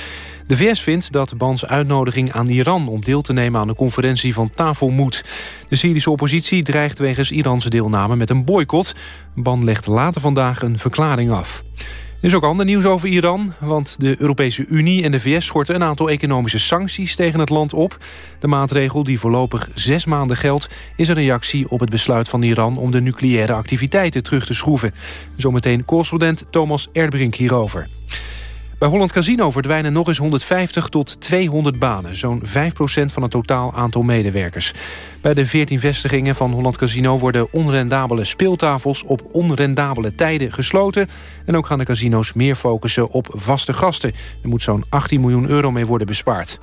De VS vindt dat Bans uitnodiging aan Iran om deel te nemen aan de conferentie van tafel moet. De Syrische oppositie dreigt wegens Irans deelname met een boycott. Ban legt later vandaag een verklaring af. Er is ook ander nieuws over Iran, want de Europese Unie en de VS schorten een aantal economische sancties tegen het land op. De maatregel, die voorlopig zes maanden geldt, is een reactie op het besluit van Iran om de nucleaire activiteiten terug te schroeven. Zometeen correspondent Thomas Erdbrink hierover. Bij Holland Casino verdwijnen nog eens 150 tot 200 banen. Zo'n 5% van het totaal aantal medewerkers. Bij de 14 vestigingen van Holland Casino... worden onrendabele speeltafels op onrendabele tijden gesloten. En ook gaan de casino's meer focussen op vaste gasten. Er moet zo'n 18 miljoen euro mee worden bespaard.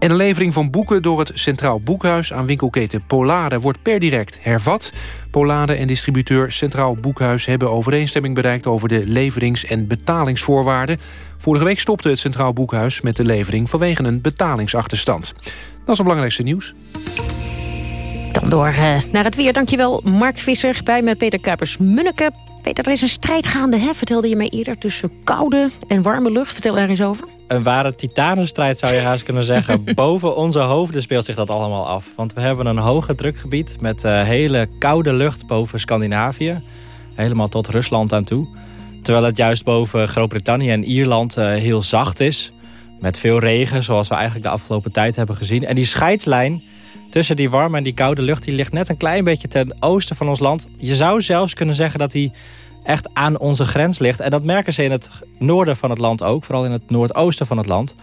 En de levering van boeken door het Centraal Boekhuis aan winkelketen Polade wordt per direct hervat. Polade en distributeur Centraal Boekhuis hebben overeenstemming bereikt over de leverings- en betalingsvoorwaarden. Vorige week stopte het Centraal Boekhuis met de levering vanwege een betalingsachterstand. Dat is het belangrijkste nieuws. Dan door uh, naar het weer. Dankjewel Mark Visser. Bij me Peter Kuipers-Munneke. Peter, er is een strijd gaande, hè? vertelde je mij eerder... tussen koude en warme lucht. Vertel daar eens over. Een ware titanenstrijd zou je haast kunnen zeggen. Boven onze hoofden speelt zich dat allemaal af. Want we hebben een hoge drukgebied met uh, hele koude lucht boven Scandinavië. Helemaal tot Rusland aan toe. Terwijl het juist boven Groot-Brittannië en Ierland uh, heel zacht is. Met veel regen, zoals we eigenlijk de afgelopen tijd hebben gezien. En die scheidslijn tussen die warme en die koude lucht... die ligt net een klein beetje ten oosten van ons land. Je zou zelfs kunnen zeggen dat die echt aan onze grens ligt. En dat merken ze in het noorden van het land ook. Vooral in het noordoosten van het land.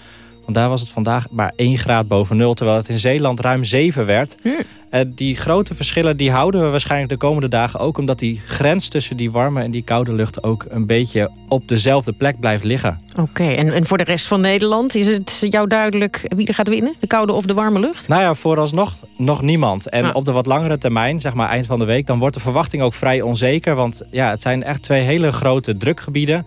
Want daar was het vandaag maar 1 graad boven nul... terwijl het in Zeeland ruim 7 werd. En die grote verschillen die houden we waarschijnlijk de komende dagen ook... omdat die grens tussen die warme en die koude lucht... ook een beetje op dezelfde plek blijft liggen. Oké, en, en voor de rest van Nederland... is het jou duidelijk wie er gaat winnen? De koude of de warme lucht? Nou ja, vooralsnog nog niemand. En op de wat langere termijn, zeg maar eind van de week... dan wordt de verwachting ook vrij onzeker. Want ja, het zijn echt twee hele grote drukgebieden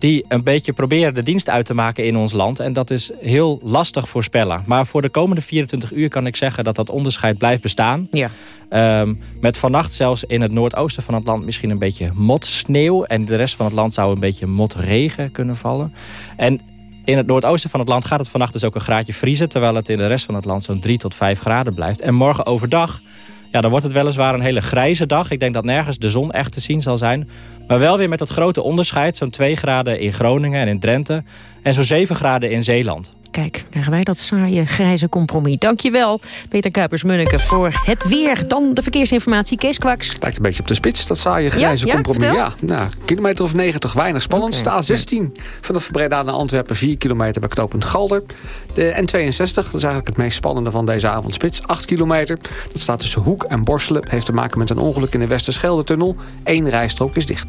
die een beetje proberen de dienst uit te maken in ons land. En dat is heel lastig voorspellen. Maar voor de komende 24 uur kan ik zeggen dat dat onderscheid blijft bestaan. Ja. Um, met vannacht zelfs in het noordoosten van het land misschien een beetje motsneeuw. En de rest van het land zou een beetje motregen kunnen vallen. En in het noordoosten van het land gaat het vannacht dus ook een graadje vriezen... terwijl het in de rest van het land zo'n 3 tot 5 graden blijft. En morgen overdag ja, dan wordt het weliswaar een hele grijze dag. Ik denk dat nergens de zon echt te zien zal zijn. Maar wel weer met dat grote onderscheid. Zo'n 2 graden in Groningen en in Drenthe. En zo'n 7 graden in Zeeland. Kijk, krijgen wij dat saaie grijze compromis. Dankjewel, Peter Kuipers-Munneke, voor het weer. Dan de verkeersinformatie, Kees Kwaks. Lijkt een beetje op de spits, dat saaie grijze ja, compromis. Ja, ja, nou, kilometer of 90, weinig spannend. Okay. De A16 vanaf Breda naar Antwerpen, 4 kilometer bij knooppunt Galder. De N62, dat is eigenlijk het meest spannende van deze avondspits, 8 kilometer. Dat staat tussen Hoek en Borselen. Heeft te maken met een ongeluk in de Westerschelde-tunnel. Eén rijstrook is dicht.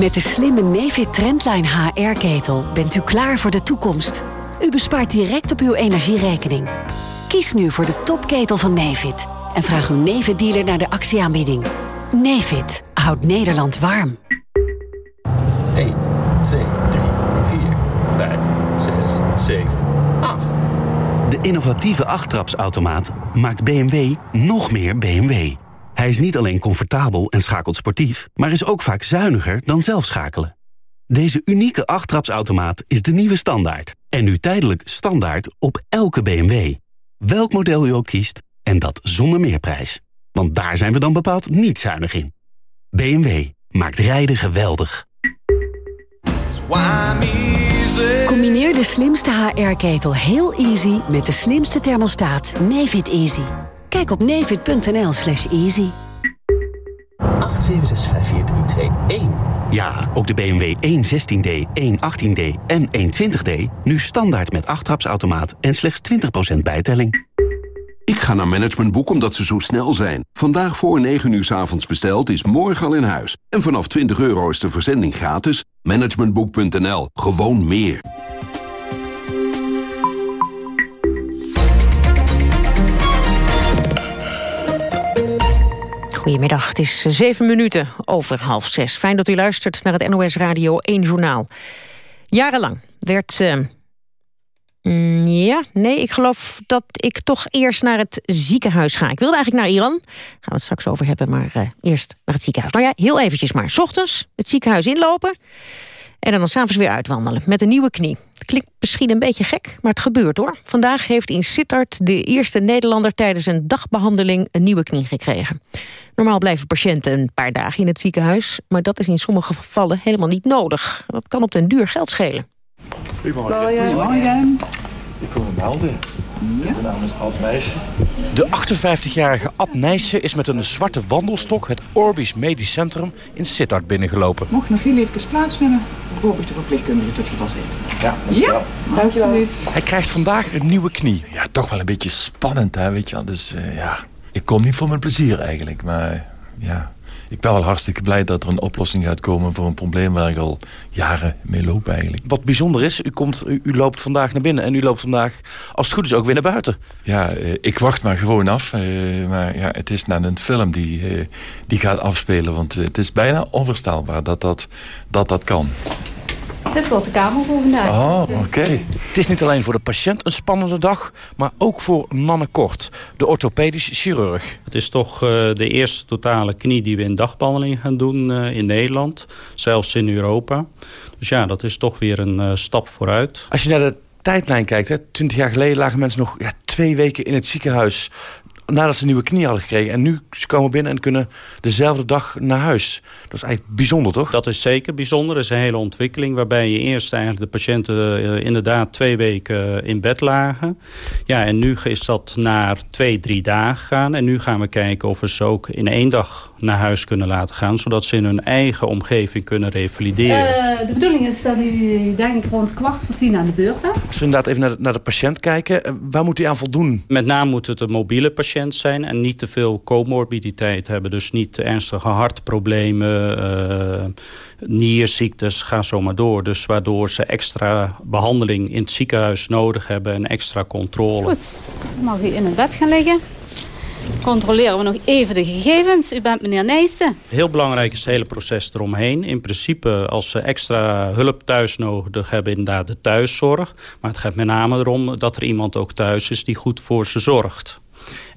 Met de slimme Nefit Trendline HR-ketel bent u klaar voor de toekomst. U bespaart direct op uw energierekening. Kies nu voor de topketel van Nefit. En vraag uw Nefit-dealer naar de actieaanbieding. Nefit houdt Nederland warm. 1, 2, 3, 4, 5, 6, 7, 8. De innovatieve achttrapsautomaat maakt BMW nog meer BMW. Hij is niet alleen comfortabel en schakelt sportief... maar is ook vaak zuiniger dan zelf schakelen. Deze unieke achttrapsautomaat is de nieuwe standaard. En nu tijdelijk standaard op elke BMW. Welk model u ook kiest, en dat zonder meerprijs. Want daar zijn we dan bepaald niet zuinig in. BMW maakt rijden geweldig. Combineer de slimste HR-ketel heel easy met de slimste thermostaat Nefit Easy. Kijk op nefit.nl slash easy. 8765431. Ja, ook de BMW 116D, 118D en 120D. Nu standaard met 8 trapsautomaat en slechts 20% bijtelling. Ik ga naar Managementboek omdat ze zo snel zijn. Vandaag voor 9 uur s avonds besteld is morgen al in huis. En vanaf 20 euro is de verzending gratis. Managementboek.nl. Gewoon meer. Goedemiddag, het is zeven minuten over half zes. Fijn dat u luistert naar het NOS Radio 1 Journaal. Jarenlang werd... Uh, mm, ja, nee, ik geloof dat ik toch eerst naar het ziekenhuis ga. Ik wilde eigenlijk naar Iran, gaan we het straks over hebben... maar uh, eerst naar het ziekenhuis. Nou ja, heel eventjes maar. S ochtends het ziekenhuis inlopen... En dan s'avonds weer uitwandelen met een nieuwe knie. Klinkt misschien een beetje gek, maar het gebeurt hoor. Vandaag heeft in Sittard de eerste Nederlander tijdens een dagbehandeling een nieuwe knie gekregen. Normaal blijven patiënten een paar dagen in het ziekenhuis, maar dat is in sommige gevallen helemaal niet nodig. Dat kan op den duur geld schelen. Goedemorgen. Goedemorgen. Ik kom hem melden. Ja. Mijn naam is Ad Nijssen. De 58-jarige Ad Nijssen is met een zwarte wandelstok het Orbis Medisch Centrum in Sittard binnengelopen. Mocht nog heel even plaatsnemen, ik de verpleegkundige tot je pas zit. Ja, ja. dankjewel. Hij krijgt vandaag een nieuwe knie. Ja, toch wel een beetje spannend, hè, weet je. Dus uh, ja, ik kom niet voor mijn plezier eigenlijk, maar ja ik ben wel hartstikke blij dat er een oplossing gaat komen voor een probleem waar ik al jaren mee loop eigenlijk. Wat bijzonder is, u, komt, u, u loopt vandaag naar binnen en u loopt vandaag, als het goed is, ook weer naar buiten. Ja, uh, ik wacht maar gewoon af. Uh, maar ja, het is naar een film die, uh, die gaat afspelen, want het is bijna onvoorstelbaar dat dat, dat, dat kan. Dit wordt de kamer voor vandaag. Oh, oké. Okay. Het is niet alleen voor de patiënt een spannende dag, maar ook voor Nanne Kort, de orthopedisch chirurg. Het is toch uh, de eerste totale knie die we in dagbehandeling gaan doen uh, in Nederland, zelfs in Europa. Dus ja, dat is toch weer een uh, stap vooruit. Als je naar de tijdlijn kijkt, hè, 20 jaar geleden lagen mensen nog ja, twee weken in het ziekenhuis nadat ze een nieuwe knie hadden gekregen. En nu ze komen binnen en kunnen dezelfde dag naar huis. Dat is eigenlijk bijzonder, toch? Dat is zeker bijzonder. Dat is een hele ontwikkeling waarbij je eerst eigenlijk de patiënten uh, inderdaad twee weken in bed lagen. Ja, en nu is dat naar twee, drie dagen gaan. En nu gaan we kijken of we ze ook in één dag naar huis kunnen laten gaan. Zodat ze in hun eigen omgeving kunnen revalideren. Uh, de bedoeling is dat u denk ik rond kwart voor tien aan de beurt bent. Als we inderdaad even naar de, naar de patiënt kijken. Waar moet hij aan voldoen? Met name moet het een mobiele patiënt zijn en niet te veel comorbiditeit hebben. Dus niet ernstige hartproblemen, uh, nierziektes, ga zo maar door. Dus waardoor ze extra behandeling in het ziekenhuis nodig hebben en extra controle. Goed, dan mag u in het bed gaan liggen. Controleren we nog even de gegevens. U bent meneer Nijssen. Heel belangrijk is het hele proces eromheen. In principe, als ze extra hulp thuis nodig hebben, inderdaad de thuiszorg. Maar het gaat met name erom dat er iemand ook thuis is die goed voor ze zorgt.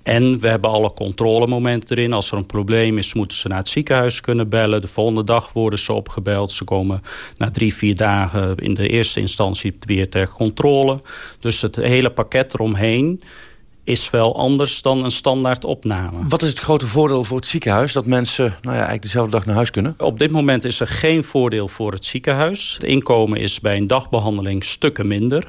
En we hebben alle controlemomenten erin. Als er een probleem is, moeten ze naar het ziekenhuis kunnen bellen. De volgende dag worden ze opgebeld. Ze komen na drie, vier dagen in de eerste instantie weer ter controle. Dus het hele pakket eromheen is wel anders dan een standaard opname. Wat is het grote voordeel voor het ziekenhuis... dat mensen nou ja, eigenlijk dezelfde dag naar huis kunnen? Op dit moment is er geen voordeel voor het ziekenhuis. Het inkomen is bij een dagbehandeling stukken minder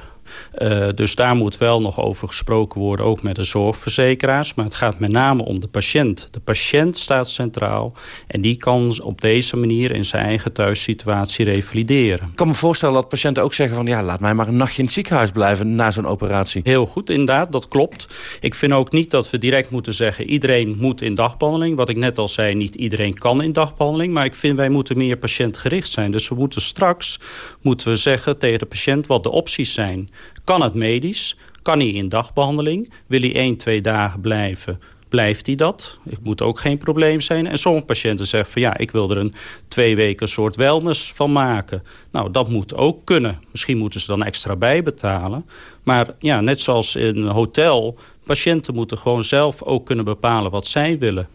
Uh, dus daar moet wel nog over gesproken worden, ook met de zorgverzekeraars. Maar het gaat met name om de patiënt. De patiënt staat centraal en die kan op deze manier in zijn eigen thuissituatie revalideren. Ik kan me voorstellen dat patiënten ook zeggen van... ja, laat mij maar een nachtje in het ziekenhuis blijven na zo'n operatie. Heel goed, inderdaad, dat klopt. Ik vind ook niet dat we direct moeten zeggen... iedereen moet in dagbehandeling. Wat ik net al zei, niet iedereen kan in dagbehandeling. Maar ik vind wij moeten meer patiëntgericht zijn. Dus we moeten straks moeten we zeggen tegen de patiënt wat de opties zijn. Kan het medisch? Kan hij in dagbehandeling? Wil hij één, twee dagen blijven? Blijft hij dat? Het moet ook geen probleem zijn. En sommige patiënten zeggen van ja, ik wil er een twee weken soort wellness van maken. Nou, dat moet ook kunnen. Misschien moeten ze dan extra bijbetalen. Maar ja, net zoals in een hotel, patiënten moeten gewoon zelf ook kunnen bepalen wat zij willen.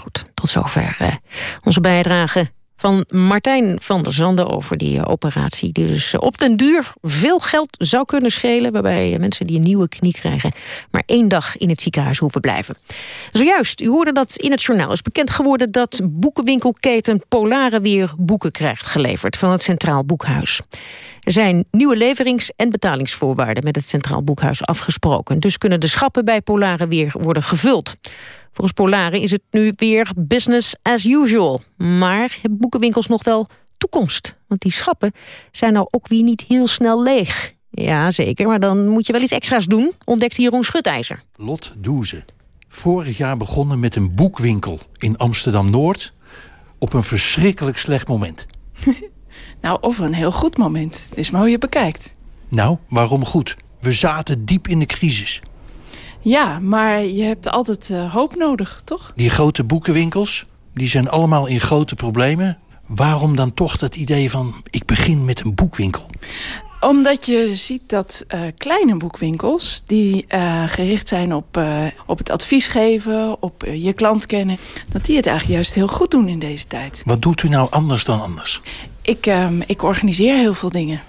Goed, tot zover uh, onze bijdrage van Martijn van der Zanden over die uh, operatie. Die dus op den duur veel geld zou kunnen schelen... waarbij mensen die een nieuwe knie krijgen... maar één dag in het ziekenhuis hoeven blijven. Zojuist, u hoorde dat in het journaal is bekend geworden... dat boekenwinkelketen Polare weer boeken krijgt geleverd... van het Centraal Boekhuis. Er zijn nieuwe leverings- en betalingsvoorwaarden... met het Centraal Boekhuis afgesproken. Dus kunnen de schappen bij Polare weer worden gevuld. Volgens Polare is het nu weer business as usual. Maar hebben boekenwinkels nog wel toekomst? Want die schappen zijn nou ook weer niet heel snel leeg. Ja, zeker, maar dan moet je wel iets extra's doen, ontdekt Jeroen Schutijzer. Lot Doeze. Vorig jaar begonnen met een boekwinkel in Amsterdam-Noord... op een verschrikkelijk slecht moment. nou, of een heel goed moment. Het is maar hoe je bekijkt. Nou, waarom goed? We zaten diep in de crisis. Ja, maar je hebt altijd uh, hoop nodig, toch? Die grote boekenwinkels, die zijn allemaal in grote problemen. Waarom dan toch dat idee van, ik begin met een boekwinkel? Omdat je ziet dat uh, kleine boekwinkels... die uh, gericht zijn op, uh, op het advies geven, op je klant kennen... dat die het eigenlijk juist heel goed doen in deze tijd. Wat doet u nou anders dan anders? Ik, ehm, ik organiseer heel veel dingen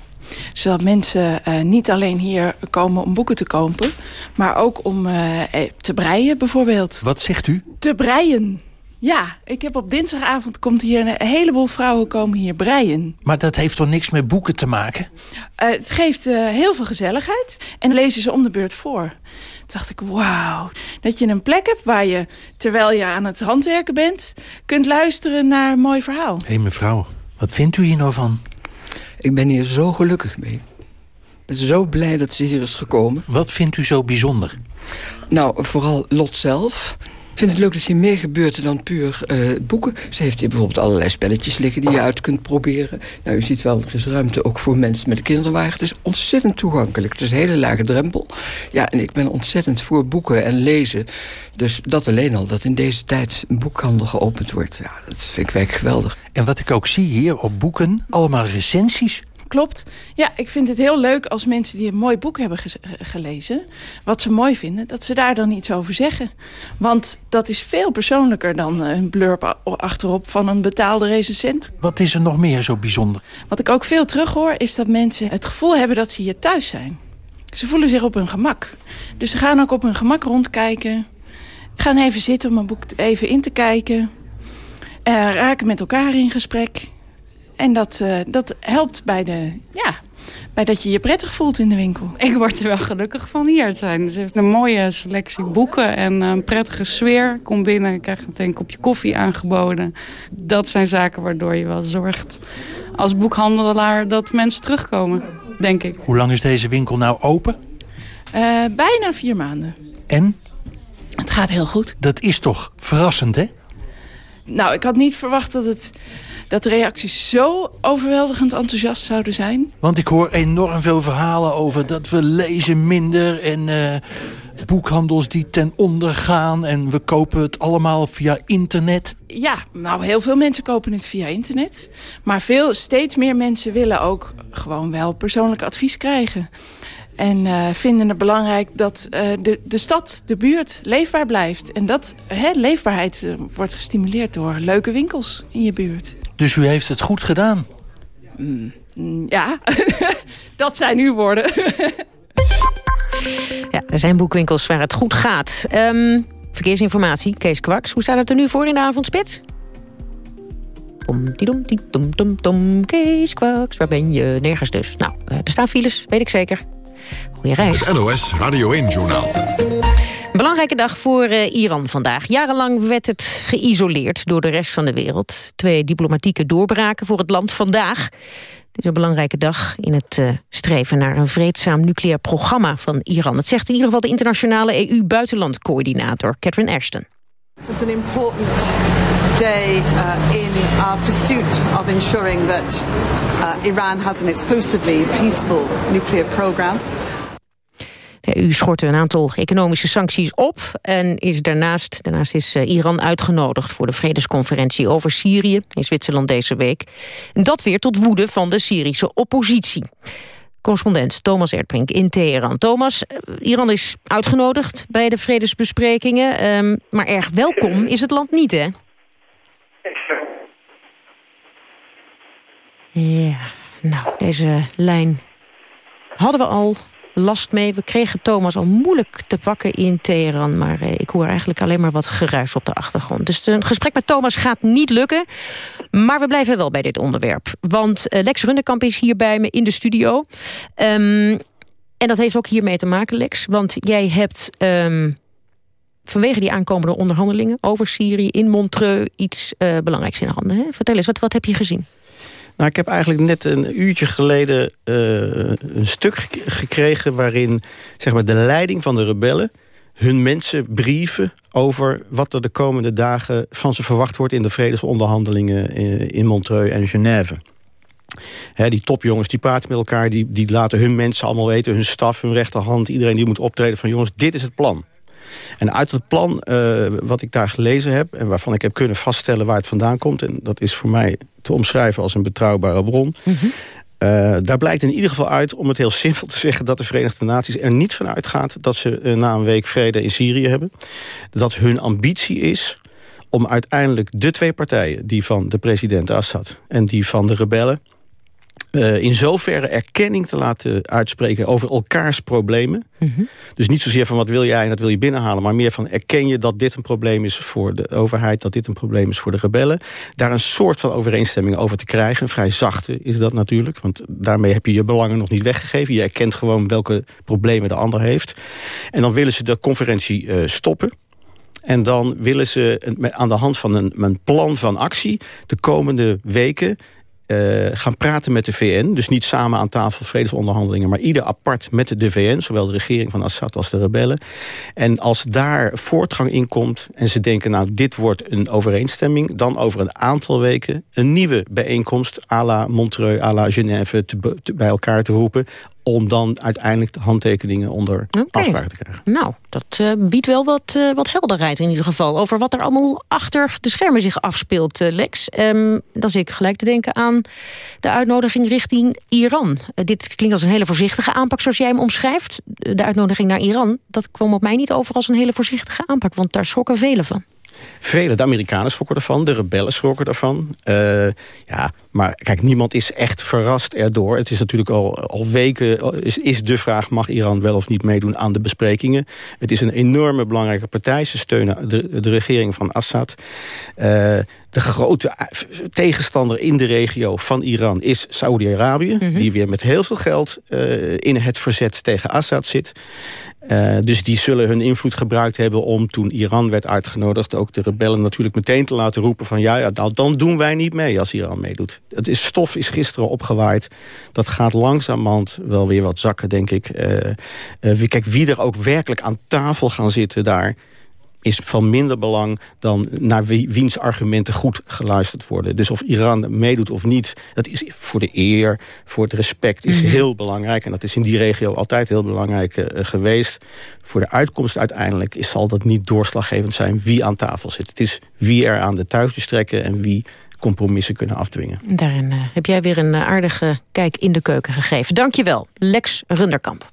zodat mensen uh, niet alleen hier komen om boeken te kopen... maar ook om uh, te breien bijvoorbeeld. Wat zegt u? Te breien. Ja, ik heb op dinsdagavond komt hier een heleboel vrouwen komen hier breien. Maar dat heeft toch niks met boeken te maken? Uh, het geeft heel veel gezelligheid en lezen ze om de beurt voor. Toen dacht ik, wauw, dat je een plek hebt waar je, terwijl je aan het handwerken bent... kunt luisteren naar een mooi verhaal. Hé hey, mevrouw, wat vindt u hier nou van? Ik ben hier zo gelukkig mee. Ik ben zo blij dat ze hier is gekomen. Wat vindt u zo bijzonder? Nou, vooral Lot zelf. Ik vind het leuk dat hier meer gebeurt dan puur uh, boeken. Ze heeft hier bijvoorbeeld allerlei spelletjes liggen die je uit kunt proberen. Nou, u ziet wel, er is ruimte ook voor mensen met kinderwagen. Het is ontzettend toegankelijk. Het is een hele lage drempel. Ja, en ik ben ontzettend voor boeken en lezen. Dus dat alleen al, dat in deze tijd een boekhandel geopend wordt. Ja, dat vind ik werkelijk geweldig. En wat ik ook zie hier op boeken, allemaal recensies klopt. Ja, ik vind het heel leuk als mensen die een mooi boek hebben gelezen... wat ze mooi vinden, dat ze daar dan iets over zeggen. Want dat is veel persoonlijker dan een blurb achterop van een betaalde recensent. Wat is er nog meer zo bijzonder? Wat ik ook veel terughoor, is dat mensen het gevoel hebben dat ze hier thuis zijn. Ze voelen zich op hun gemak. Dus ze gaan ook op hun gemak rondkijken. Gaan even zitten om een boek even in te kijken. Uh, raken met elkaar in gesprek. En dat, uh, dat helpt bij, de, ja, bij dat je je prettig voelt in de winkel. Ik word er wel gelukkig van hier te zijn. Ze heeft een mooie selectie boeken en een prettige sfeer. Kom binnen, krijg meteen een kopje koffie aangeboden. Dat zijn zaken waardoor je wel zorgt als boekhandelaar dat mensen terugkomen, denk ik. Hoe lang is deze winkel nou open? Uh, bijna vier maanden. En? Het gaat heel goed. Dat is toch verrassend, hè? Nou, ik had niet verwacht dat het dat de reacties zo overweldigend enthousiast zouden zijn. Want ik hoor enorm veel verhalen over dat we lezen minder... en uh, boekhandels die ten onder gaan... en we kopen het allemaal via internet. Ja, nou heel veel mensen kopen het via internet. Maar veel, steeds meer mensen willen ook gewoon wel persoonlijk advies krijgen. En uh, vinden het belangrijk dat uh, de, de stad, de buurt, leefbaar blijft. En dat hè, leefbaarheid uh, wordt gestimuleerd door leuke winkels in je buurt. Dus u heeft het goed gedaan? Mm, ja, dat zijn uw woorden. ja, er zijn boekwinkels waar het goed gaat. Um, verkeersinformatie, Kees Kwaks. Hoe staat het er nu voor in de avondspits? Tom, tidom, tidom, tom, tom, Kees Kwaks, waar ben je? Nergens dus. Nou, er staan files, weet ik zeker. Goeie reis. Het NOS Radio 1-journaal. Belangrijke dag voor uh, Iran vandaag. Jarenlang werd het geïsoleerd door de rest van de wereld. Twee diplomatieke doorbraken voor het land vandaag. Het is een belangrijke dag in het uh, streven naar een vreedzaam nucleair programma van Iran. Dat zegt in ieder geval de internationale EU-buitenlandcoördinator Catherine Ashton. Is an important day uh, in our pursuit of ensuring that uh, Iran has an exclusively peaceful nuclear program. De EU schortte een aantal economische sancties op en is daarnaast, daarnaast is eh, Iran uitgenodigd voor de vredesconferentie over Syrië in Zwitserland deze week. En dat weer tot woede van de Syrische oppositie. Correspondent Thomas Erdbrink in Teheran. Thomas, eh, Iran is uitgenodigd bij de vredesbesprekingen, ehm, maar erg welkom is het land niet, hè? Ja, nou, deze lijn hadden we al last mee. We kregen Thomas al moeilijk te pakken in Teheran... maar eh, ik hoor eigenlijk alleen maar wat geruis op de achtergrond. Dus een gesprek met Thomas gaat niet lukken. Maar we blijven wel bij dit onderwerp. Want eh, Lex Rundekamp is hier bij me in de studio. Um, en dat heeft ook hiermee te maken, Lex. Want jij hebt... Um, vanwege die aankomende onderhandelingen over Syrië in Montreux... iets uh, belangrijks in handen. Hè? Vertel eens, wat, wat heb je gezien? Nou, ik heb eigenlijk net een uurtje geleden uh, een stuk gekregen... waarin zeg maar, de leiding van de rebellen hun mensen brieven over wat er de komende dagen van ze verwacht wordt... in de vredesonderhandelingen in Montreux en Genève. Die topjongens die praten met elkaar, die, die laten hun mensen allemaal weten... hun staf, hun rechterhand, iedereen die moet optreden van... jongens, dit is het plan. En uit het plan uh, wat ik daar gelezen heb... en waarvan ik heb kunnen vaststellen waar het vandaan komt... en dat is voor mij te omschrijven als een betrouwbare bron... Mm -hmm. uh, daar blijkt in ieder geval uit, om het heel simpel te zeggen... dat de Verenigde Naties er niet van uitgaat... dat ze uh, na een week vrede in Syrië hebben. Dat hun ambitie is om uiteindelijk de twee partijen... die van de president Assad en die van de rebellen... Uh, in zoverre erkenning te laten uitspreken over elkaars problemen. Mm -hmm. Dus niet zozeer van wat wil jij en dat wil je binnenhalen... maar meer van erken je dat dit een probleem is voor de overheid... dat dit een probleem is voor de rebellen. Daar een soort van overeenstemming over te krijgen. Vrij zachte is dat natuurlijk. Want daarmee heb je je belangen nog niet weggegeven. Je erkent gewoon welke problemen de ander heeft. En dan willen ze de conferentie uh, stoppen. En dan willen ze aan de hand van een, een plan van actie... de komende weken uh, gaan praten met de VN. Dus niet samen aan tafel vredesonderhandelingen... maar ieder apart met de VN, zowel de regering van Assad als de rebellen. En als daar voortgang in komt en ze denken... nou, dit wordt een overeenstemming... dan over een aantal weken een nieuwe bijeenkomst... à la Montreux, à la Genève te, bij elkaar te roepen om dan uiteindelijk de handtekeningen onder okay. afspraken te krijgen. Nou, dat uh, biedt wel wat, uh, wat helderheid in ieder geval... over wat er allemaal achter de schermen zich afspeelt, uh, Lex. Um, dan zit ik gelijk te denken aan de uitnodiging richting Iran. dit klinkt als een hele voorzichtige aanpak zoals jij hem omschrijft. De uitnodiging naar Iran, dat kwam op mij niet over als een hele voorzichtige aanpak... want daar schrokken velen van. Vele, de Amerikanen schrokken ervan, de rebellen schrokken ervan. Uh, ja, maar kijk, niemand is echt verrast erdoor. Het is natuurlijk al, al weken, is, is de vraag... mag Iran wel of niet meedoen aan de besprekingen? Het is een enorme belangrijke partij. Ze steunen de, regering van Assad. Uh, de grote tegenstander in de regio van Iran is Saoedi-Arabië... Mm -hmm. die weer met heel veel geld uh, in het verzet tegen Assad zit. Uh, dus die zullen hun invloed gebruikt hebben om toen Iran werd uitgenodigd... ook de rebellen natuurlijk meteen te laten roepen van... ja, ja nou, dan doen wij niet mee als Iran meedoet. Het is, stof is gisteren opgewaaid. Dat gaat langzamerhand wel weer wat zakken, denk ik. Uh, kijk, wie er ook werkelijk aan tafel gaan zitten daar is van minder belang dan naar wiens argumenten goed geluisterd worden. Dus of Iran meedoet of niet, dat is voor de eer, voor het respect, is mm -hmm. heel belangrijk. En dat is in die regio altijd heel belangrijk uh, geweest. Voor de uitkomst uiteindelijk is, zal dat niet doorslaggevend zijn wie aan tafel zit. Het is wie er aan de touwtjes trekken en wie compromissen kunnen afdwingen. Daarin uh, heb jij weer een aardige kijk in de keuken gegeven. Dank je wel, Lex Runderkamp.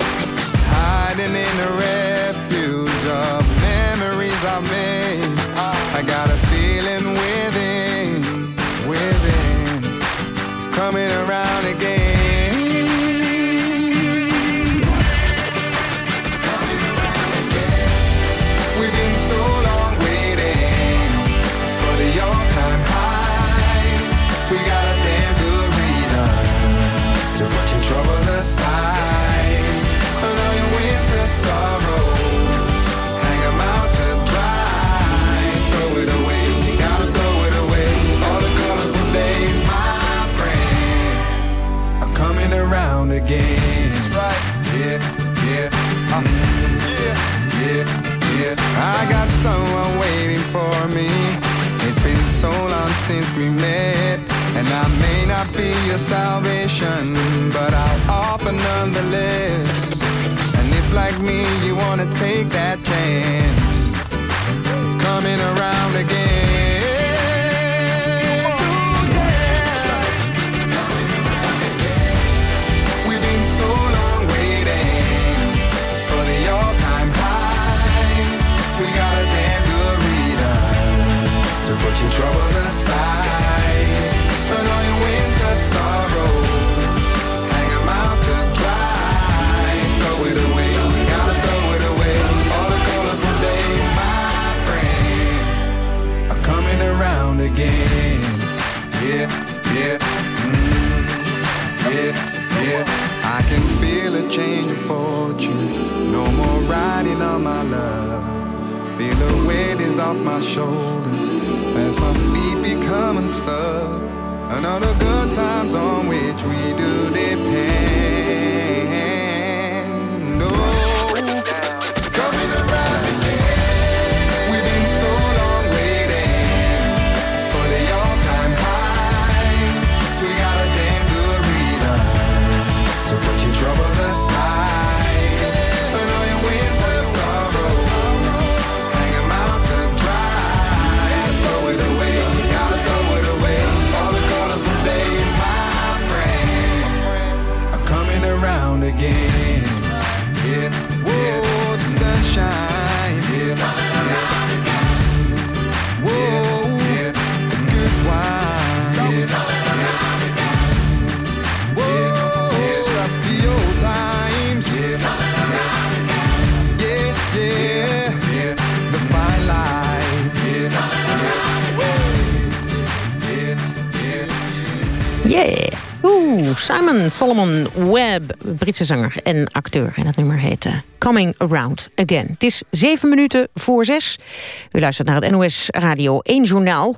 Hiding in the refuge of memories I've made. I got a Solomon Webb, Britse zanger en acteur. En dat nummer heet eh, Coming Around Again. Het is zeven minuten voor zes. U luistert naar het NOS Radio 1 Journaal.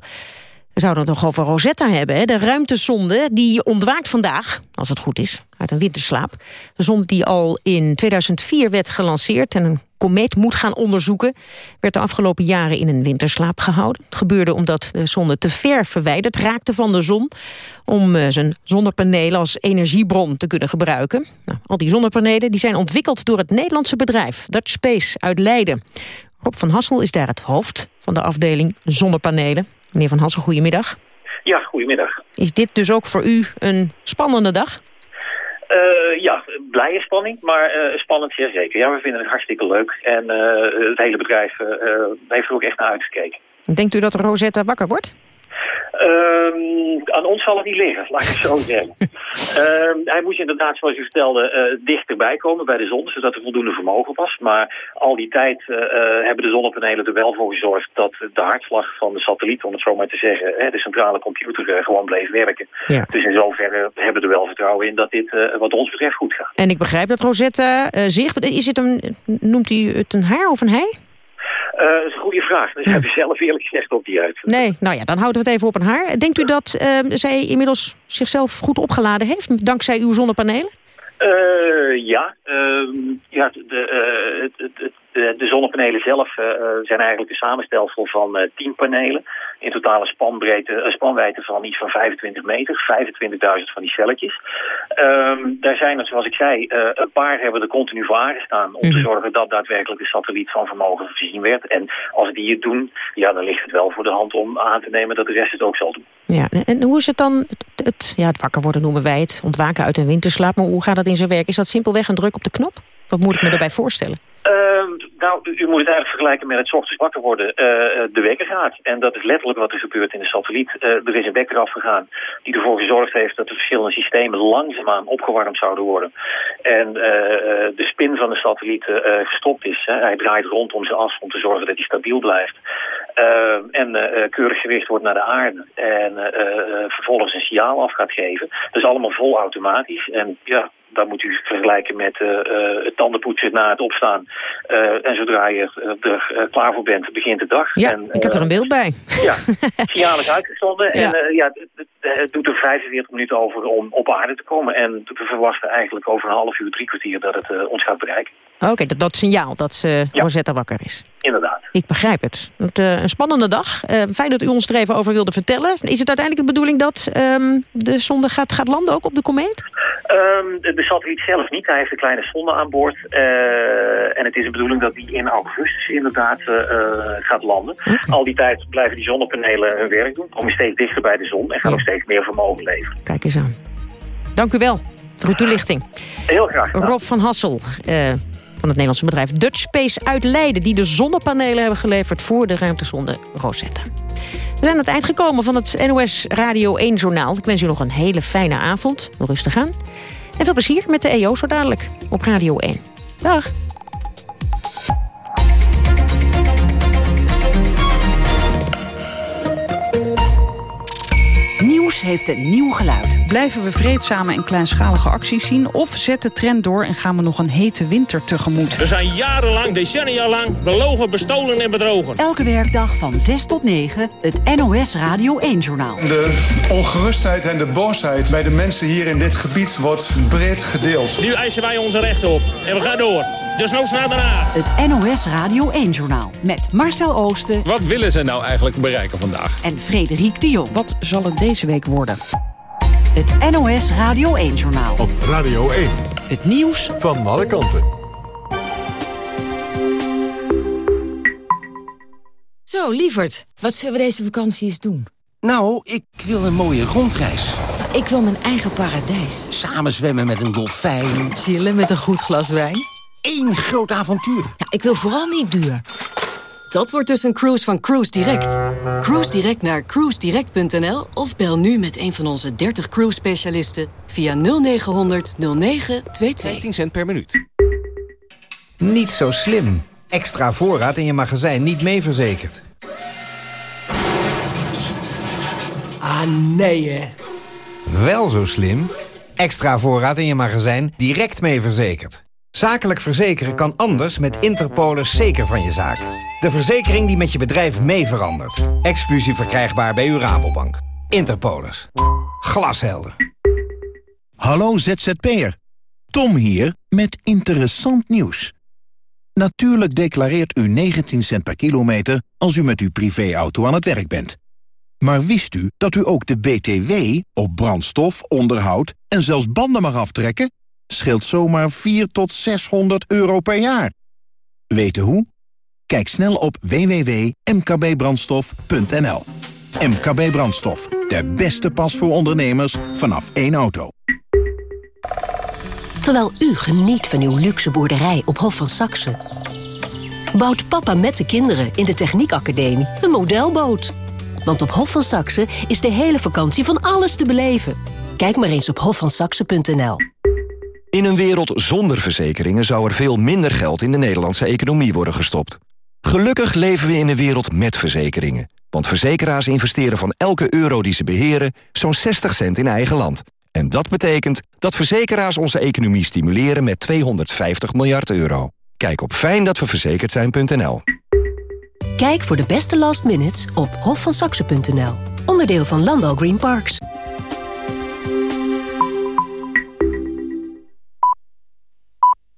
We zouden het nog over Rosetta hebben, hè? de ruimtesonde. Die ontwaakt vandaag, als het goed is, uit een winterslaap. De zonde die al in 2004 werd gelanceerd... en een komeet moet gaan onderzoeken... werd de afgelopen jaren in een winterslaap gehouden. Het gebeurde omdat de zonde te ver verwijderd raakte van de zon... om eh, zijn zonnepanelen als energiebron te kunnen gebruiken. Nou, al die zonnepanelen die zijn ontwikkeld door het Nederlandse bedrijf... Dutch Space uit Leiden. Rob van Hassel is daar het hoofd van de afdeling zonnepanelen. Meneer Van Hassel, goedemiddag. Ja, goedemiddag. Is dit dus ook voor u een spannende dag? Uh, ja, blije spanning, maar uh, spannend zeer zeker. Ja, we vinden het hartstikke leuk. En uh, het hele bedrijf heeft er ook echt naar uitgekeken. Denkt u dat Rosetta wakker wordt? Um, aan ons zal het niet liggen, laat ik het zo zeggen. um, hij moest inderdaad, zoals u vertelde, uh, dichterbij komen bij de zon, zodat er voldoende vermogen was. Maar al die tijd uh, hebben de zonnepanelen er wel voor gezorgd dat de hartslag van de satelliet, om het zo maar te zeggen, hè, de centrale computer gewoon bleef werken. Ja. Dus in zoverre hebben we er wel vertrouwen in dat dit wat ons betreft goed gaat. En ik begrijp dat Rosetta zich, is het een, noemt u het een haar of een hij? Uh, dat is een goede vraag. Daar heb je zelf eerlijk gezegd ook niet uit. Nee, nou ja, dan houden we het even op een haar. Denkt u dat uh, zij inmiddels zichzelf goed opgeladen heeft, dankzij uw zonnepanelen? Uh, ja, ja de, het, het, de, de zonnepanelen zelf uh, zijn eigenlijk een samenstelsel van uh, 10 panelen. In totale spanbreedte, uh, spanwijdte van iets van 25 meter, 25.000 van die celletjes. Um, daar zijn er, zoals ik zei, een paar hebben er continu voor aangestaan... om te zorgen dat daadwerkelijk de satelliet van vermogen voorzien werd. En als die het doen, ja, dan ligt het wel voor de hand om aan te nemen dat de rest het ook zal doen. Ja, en hoe is het dan, het, het, ja, het wakker worden noemen wij het, ontwaken uit een winterslaap... maar hoe gaat dat in zijn werk? Is dat simpelweg een druk op de knop? Wat moet ik me daarbij voorstellen? Uh, nou, u moet het eigenlijk vergelijken met het ochtends wakker worden. Uh, de wekker gaat. En dat is letterlijk wat er gebeurt in de satelliet. Uh, er is een wekker afgegaan die ervoor gezorgd heeft dat de verschillende systemen langzaamaan opgewarmd zouden worden. En de spin van de satelliet gestopt is. Hè. Hij draait rondom zijn as om te zorgen dat hij stabiel blijft. en keurig gewicht wordt naar de aarde. En vervolgens een signaal af gaat geven. Dat is allemaal vol automatisch. En ja, dat moet u vergelijken met uh, het tandenpoetsen na het opstaan. Uh, en zodra je er klaar voor bent, begint de dag. Ja, en, ik heb er een beeld bij. Ja, het signaal is uitgezonden. Ja. En ja, het, doet er 45 minuten over om op aarde te komen. En we verwachten eigenlijk over een half uur, drie kwartier dat het ons gaat bereiken. Oké, okay, dat, dat signaal dat ja. Rosetta wakker is. Inderdaad. Ik begrijp het. het een spannende dag. fijn dat u ons er even over wilde vertellen. Is het uiteindelijk de bedoeling dat um, de zonde gaat, gaat landen ook op de komeet? Um, de, de satelliet zelf niet. Hij heeft een kleine zonde aan boord. Uh, en het is de bedoeling dat die in augustus inderdaad gaat landen. Okay. Al die tijd blijven die zonnepanelen hun werk doen. Komen steeds dichter bij de zon en gaan ja. ook steeds meer vermogen leveren. Kijk eens aan. Dank u wel voor uw toelichting. Heel graag. Gedaan. Rob van Hassel. Van het Nederlandse bedrijf Dutch Space uit Leiden... die de zonnepanelen hebben geleverd voor de ruimtesonde Rosetta. We zijn aan het eind gekomen van het NOS Radio 1-journaal. Ik wens u nog een hele fijne avond. Rustig aan. En veel plezier met de EO zo dadelijk op Radio 1. Dag. Nieuws heeft een nieuw geluid. Blijven we vreedzame en kleinschalige acties zien... of zet de trend door en gaan we nog een hete winter tegemoet? We zijn jarenlang, decennia lang, belogen, bestolen en bedrogen. Elke werkdag van 6 tot 9, het NOS Radio 1-journaal. De ongerustheid en de boosheid bij de mensen hier in dit gebied wordt breed gedeeld. Nu eisen wij onze rechten op en we gaan door. Dus nog naar Den Haag. Het NOS Radio 1-journaal met Marcel Oosten. Wat willen ze nou eigenlijk bereiken vandaag? En Frederik Dion. Wat zal het deze week worden? Het NOS Radio 1-journaal. Op Radio 1. Het nieuws van alle kanten. Zo, lieverd. Wat zullen we deze vakantie eens doen? Nou, ik wil een mooie rondreis. Ik wil mijn eigen paradijs. Samen zwemmen met een dolfijn. Chillen met een goed glas wijn. Eén groot avontuur. Ja, ik wil vooral niet duur. Dat wordt dus een cruise van Cruise Direct. Cruise Direct naar cruisedirect.nl of bel nu met een van onze 30 cruise specialisten via 0900 0922. 15 cent per minuut. Niet zo slim. Extra voorraad in je magazijn niet mee verzekerd. Ah, nee hè. Wel zo slim. Extra voorraad in je magazijn direct mee verzekerd. Zakelijk verzekeren kan anders met Interpolis zeker van je zaak. De verzekering die met je bedrijf mee verandert. Exclusief verkrijgbaar bij uw Rabobank. Interpolis. Glashelder. Hallo ZZP'er. Tom hier met interessant nieuws. Natuurlijk declareert u 19 cent per kilometer als u met uw privéauto aan het werk bent. Maar wist u dat u ook de BTW op brandstof, onderhoud en zelfs banden mag aftrekken? Scheelt zomaar 4 tot 600 euro per jaar. Weten hoe? Kijk snel op www.mkbbrandstof.nl. MKB Brandstof, de beste pas voor ondernemers vanaf één auto. Terwijl u geniet van uw luxe boerderij op Hof van Saxe... bouwt papa met de kinderen in de Techniekacademie een modelboot. Want op Hof van Saxe is de hele vakantie van alles te beleven. Kijk maar eens op hofvansaxe.nl. In een wereld zonder verzekeringen zou er veel minder geld in de Nederlandse economie worden gestopt. Gelukkig leven we in een wereld met verzekeringen. Want verzekeraars investeren van elke euro die ze beheren zo'n 60 cent in eigen land. En dat betekent dat verzekeraars onze economie stimuleren met 250 miljard euro. Kijk op fijndatweverzekerd Kijk voor de beste last minutes op hofvansaxe.nl. Onderdeel van Landal Green Parks.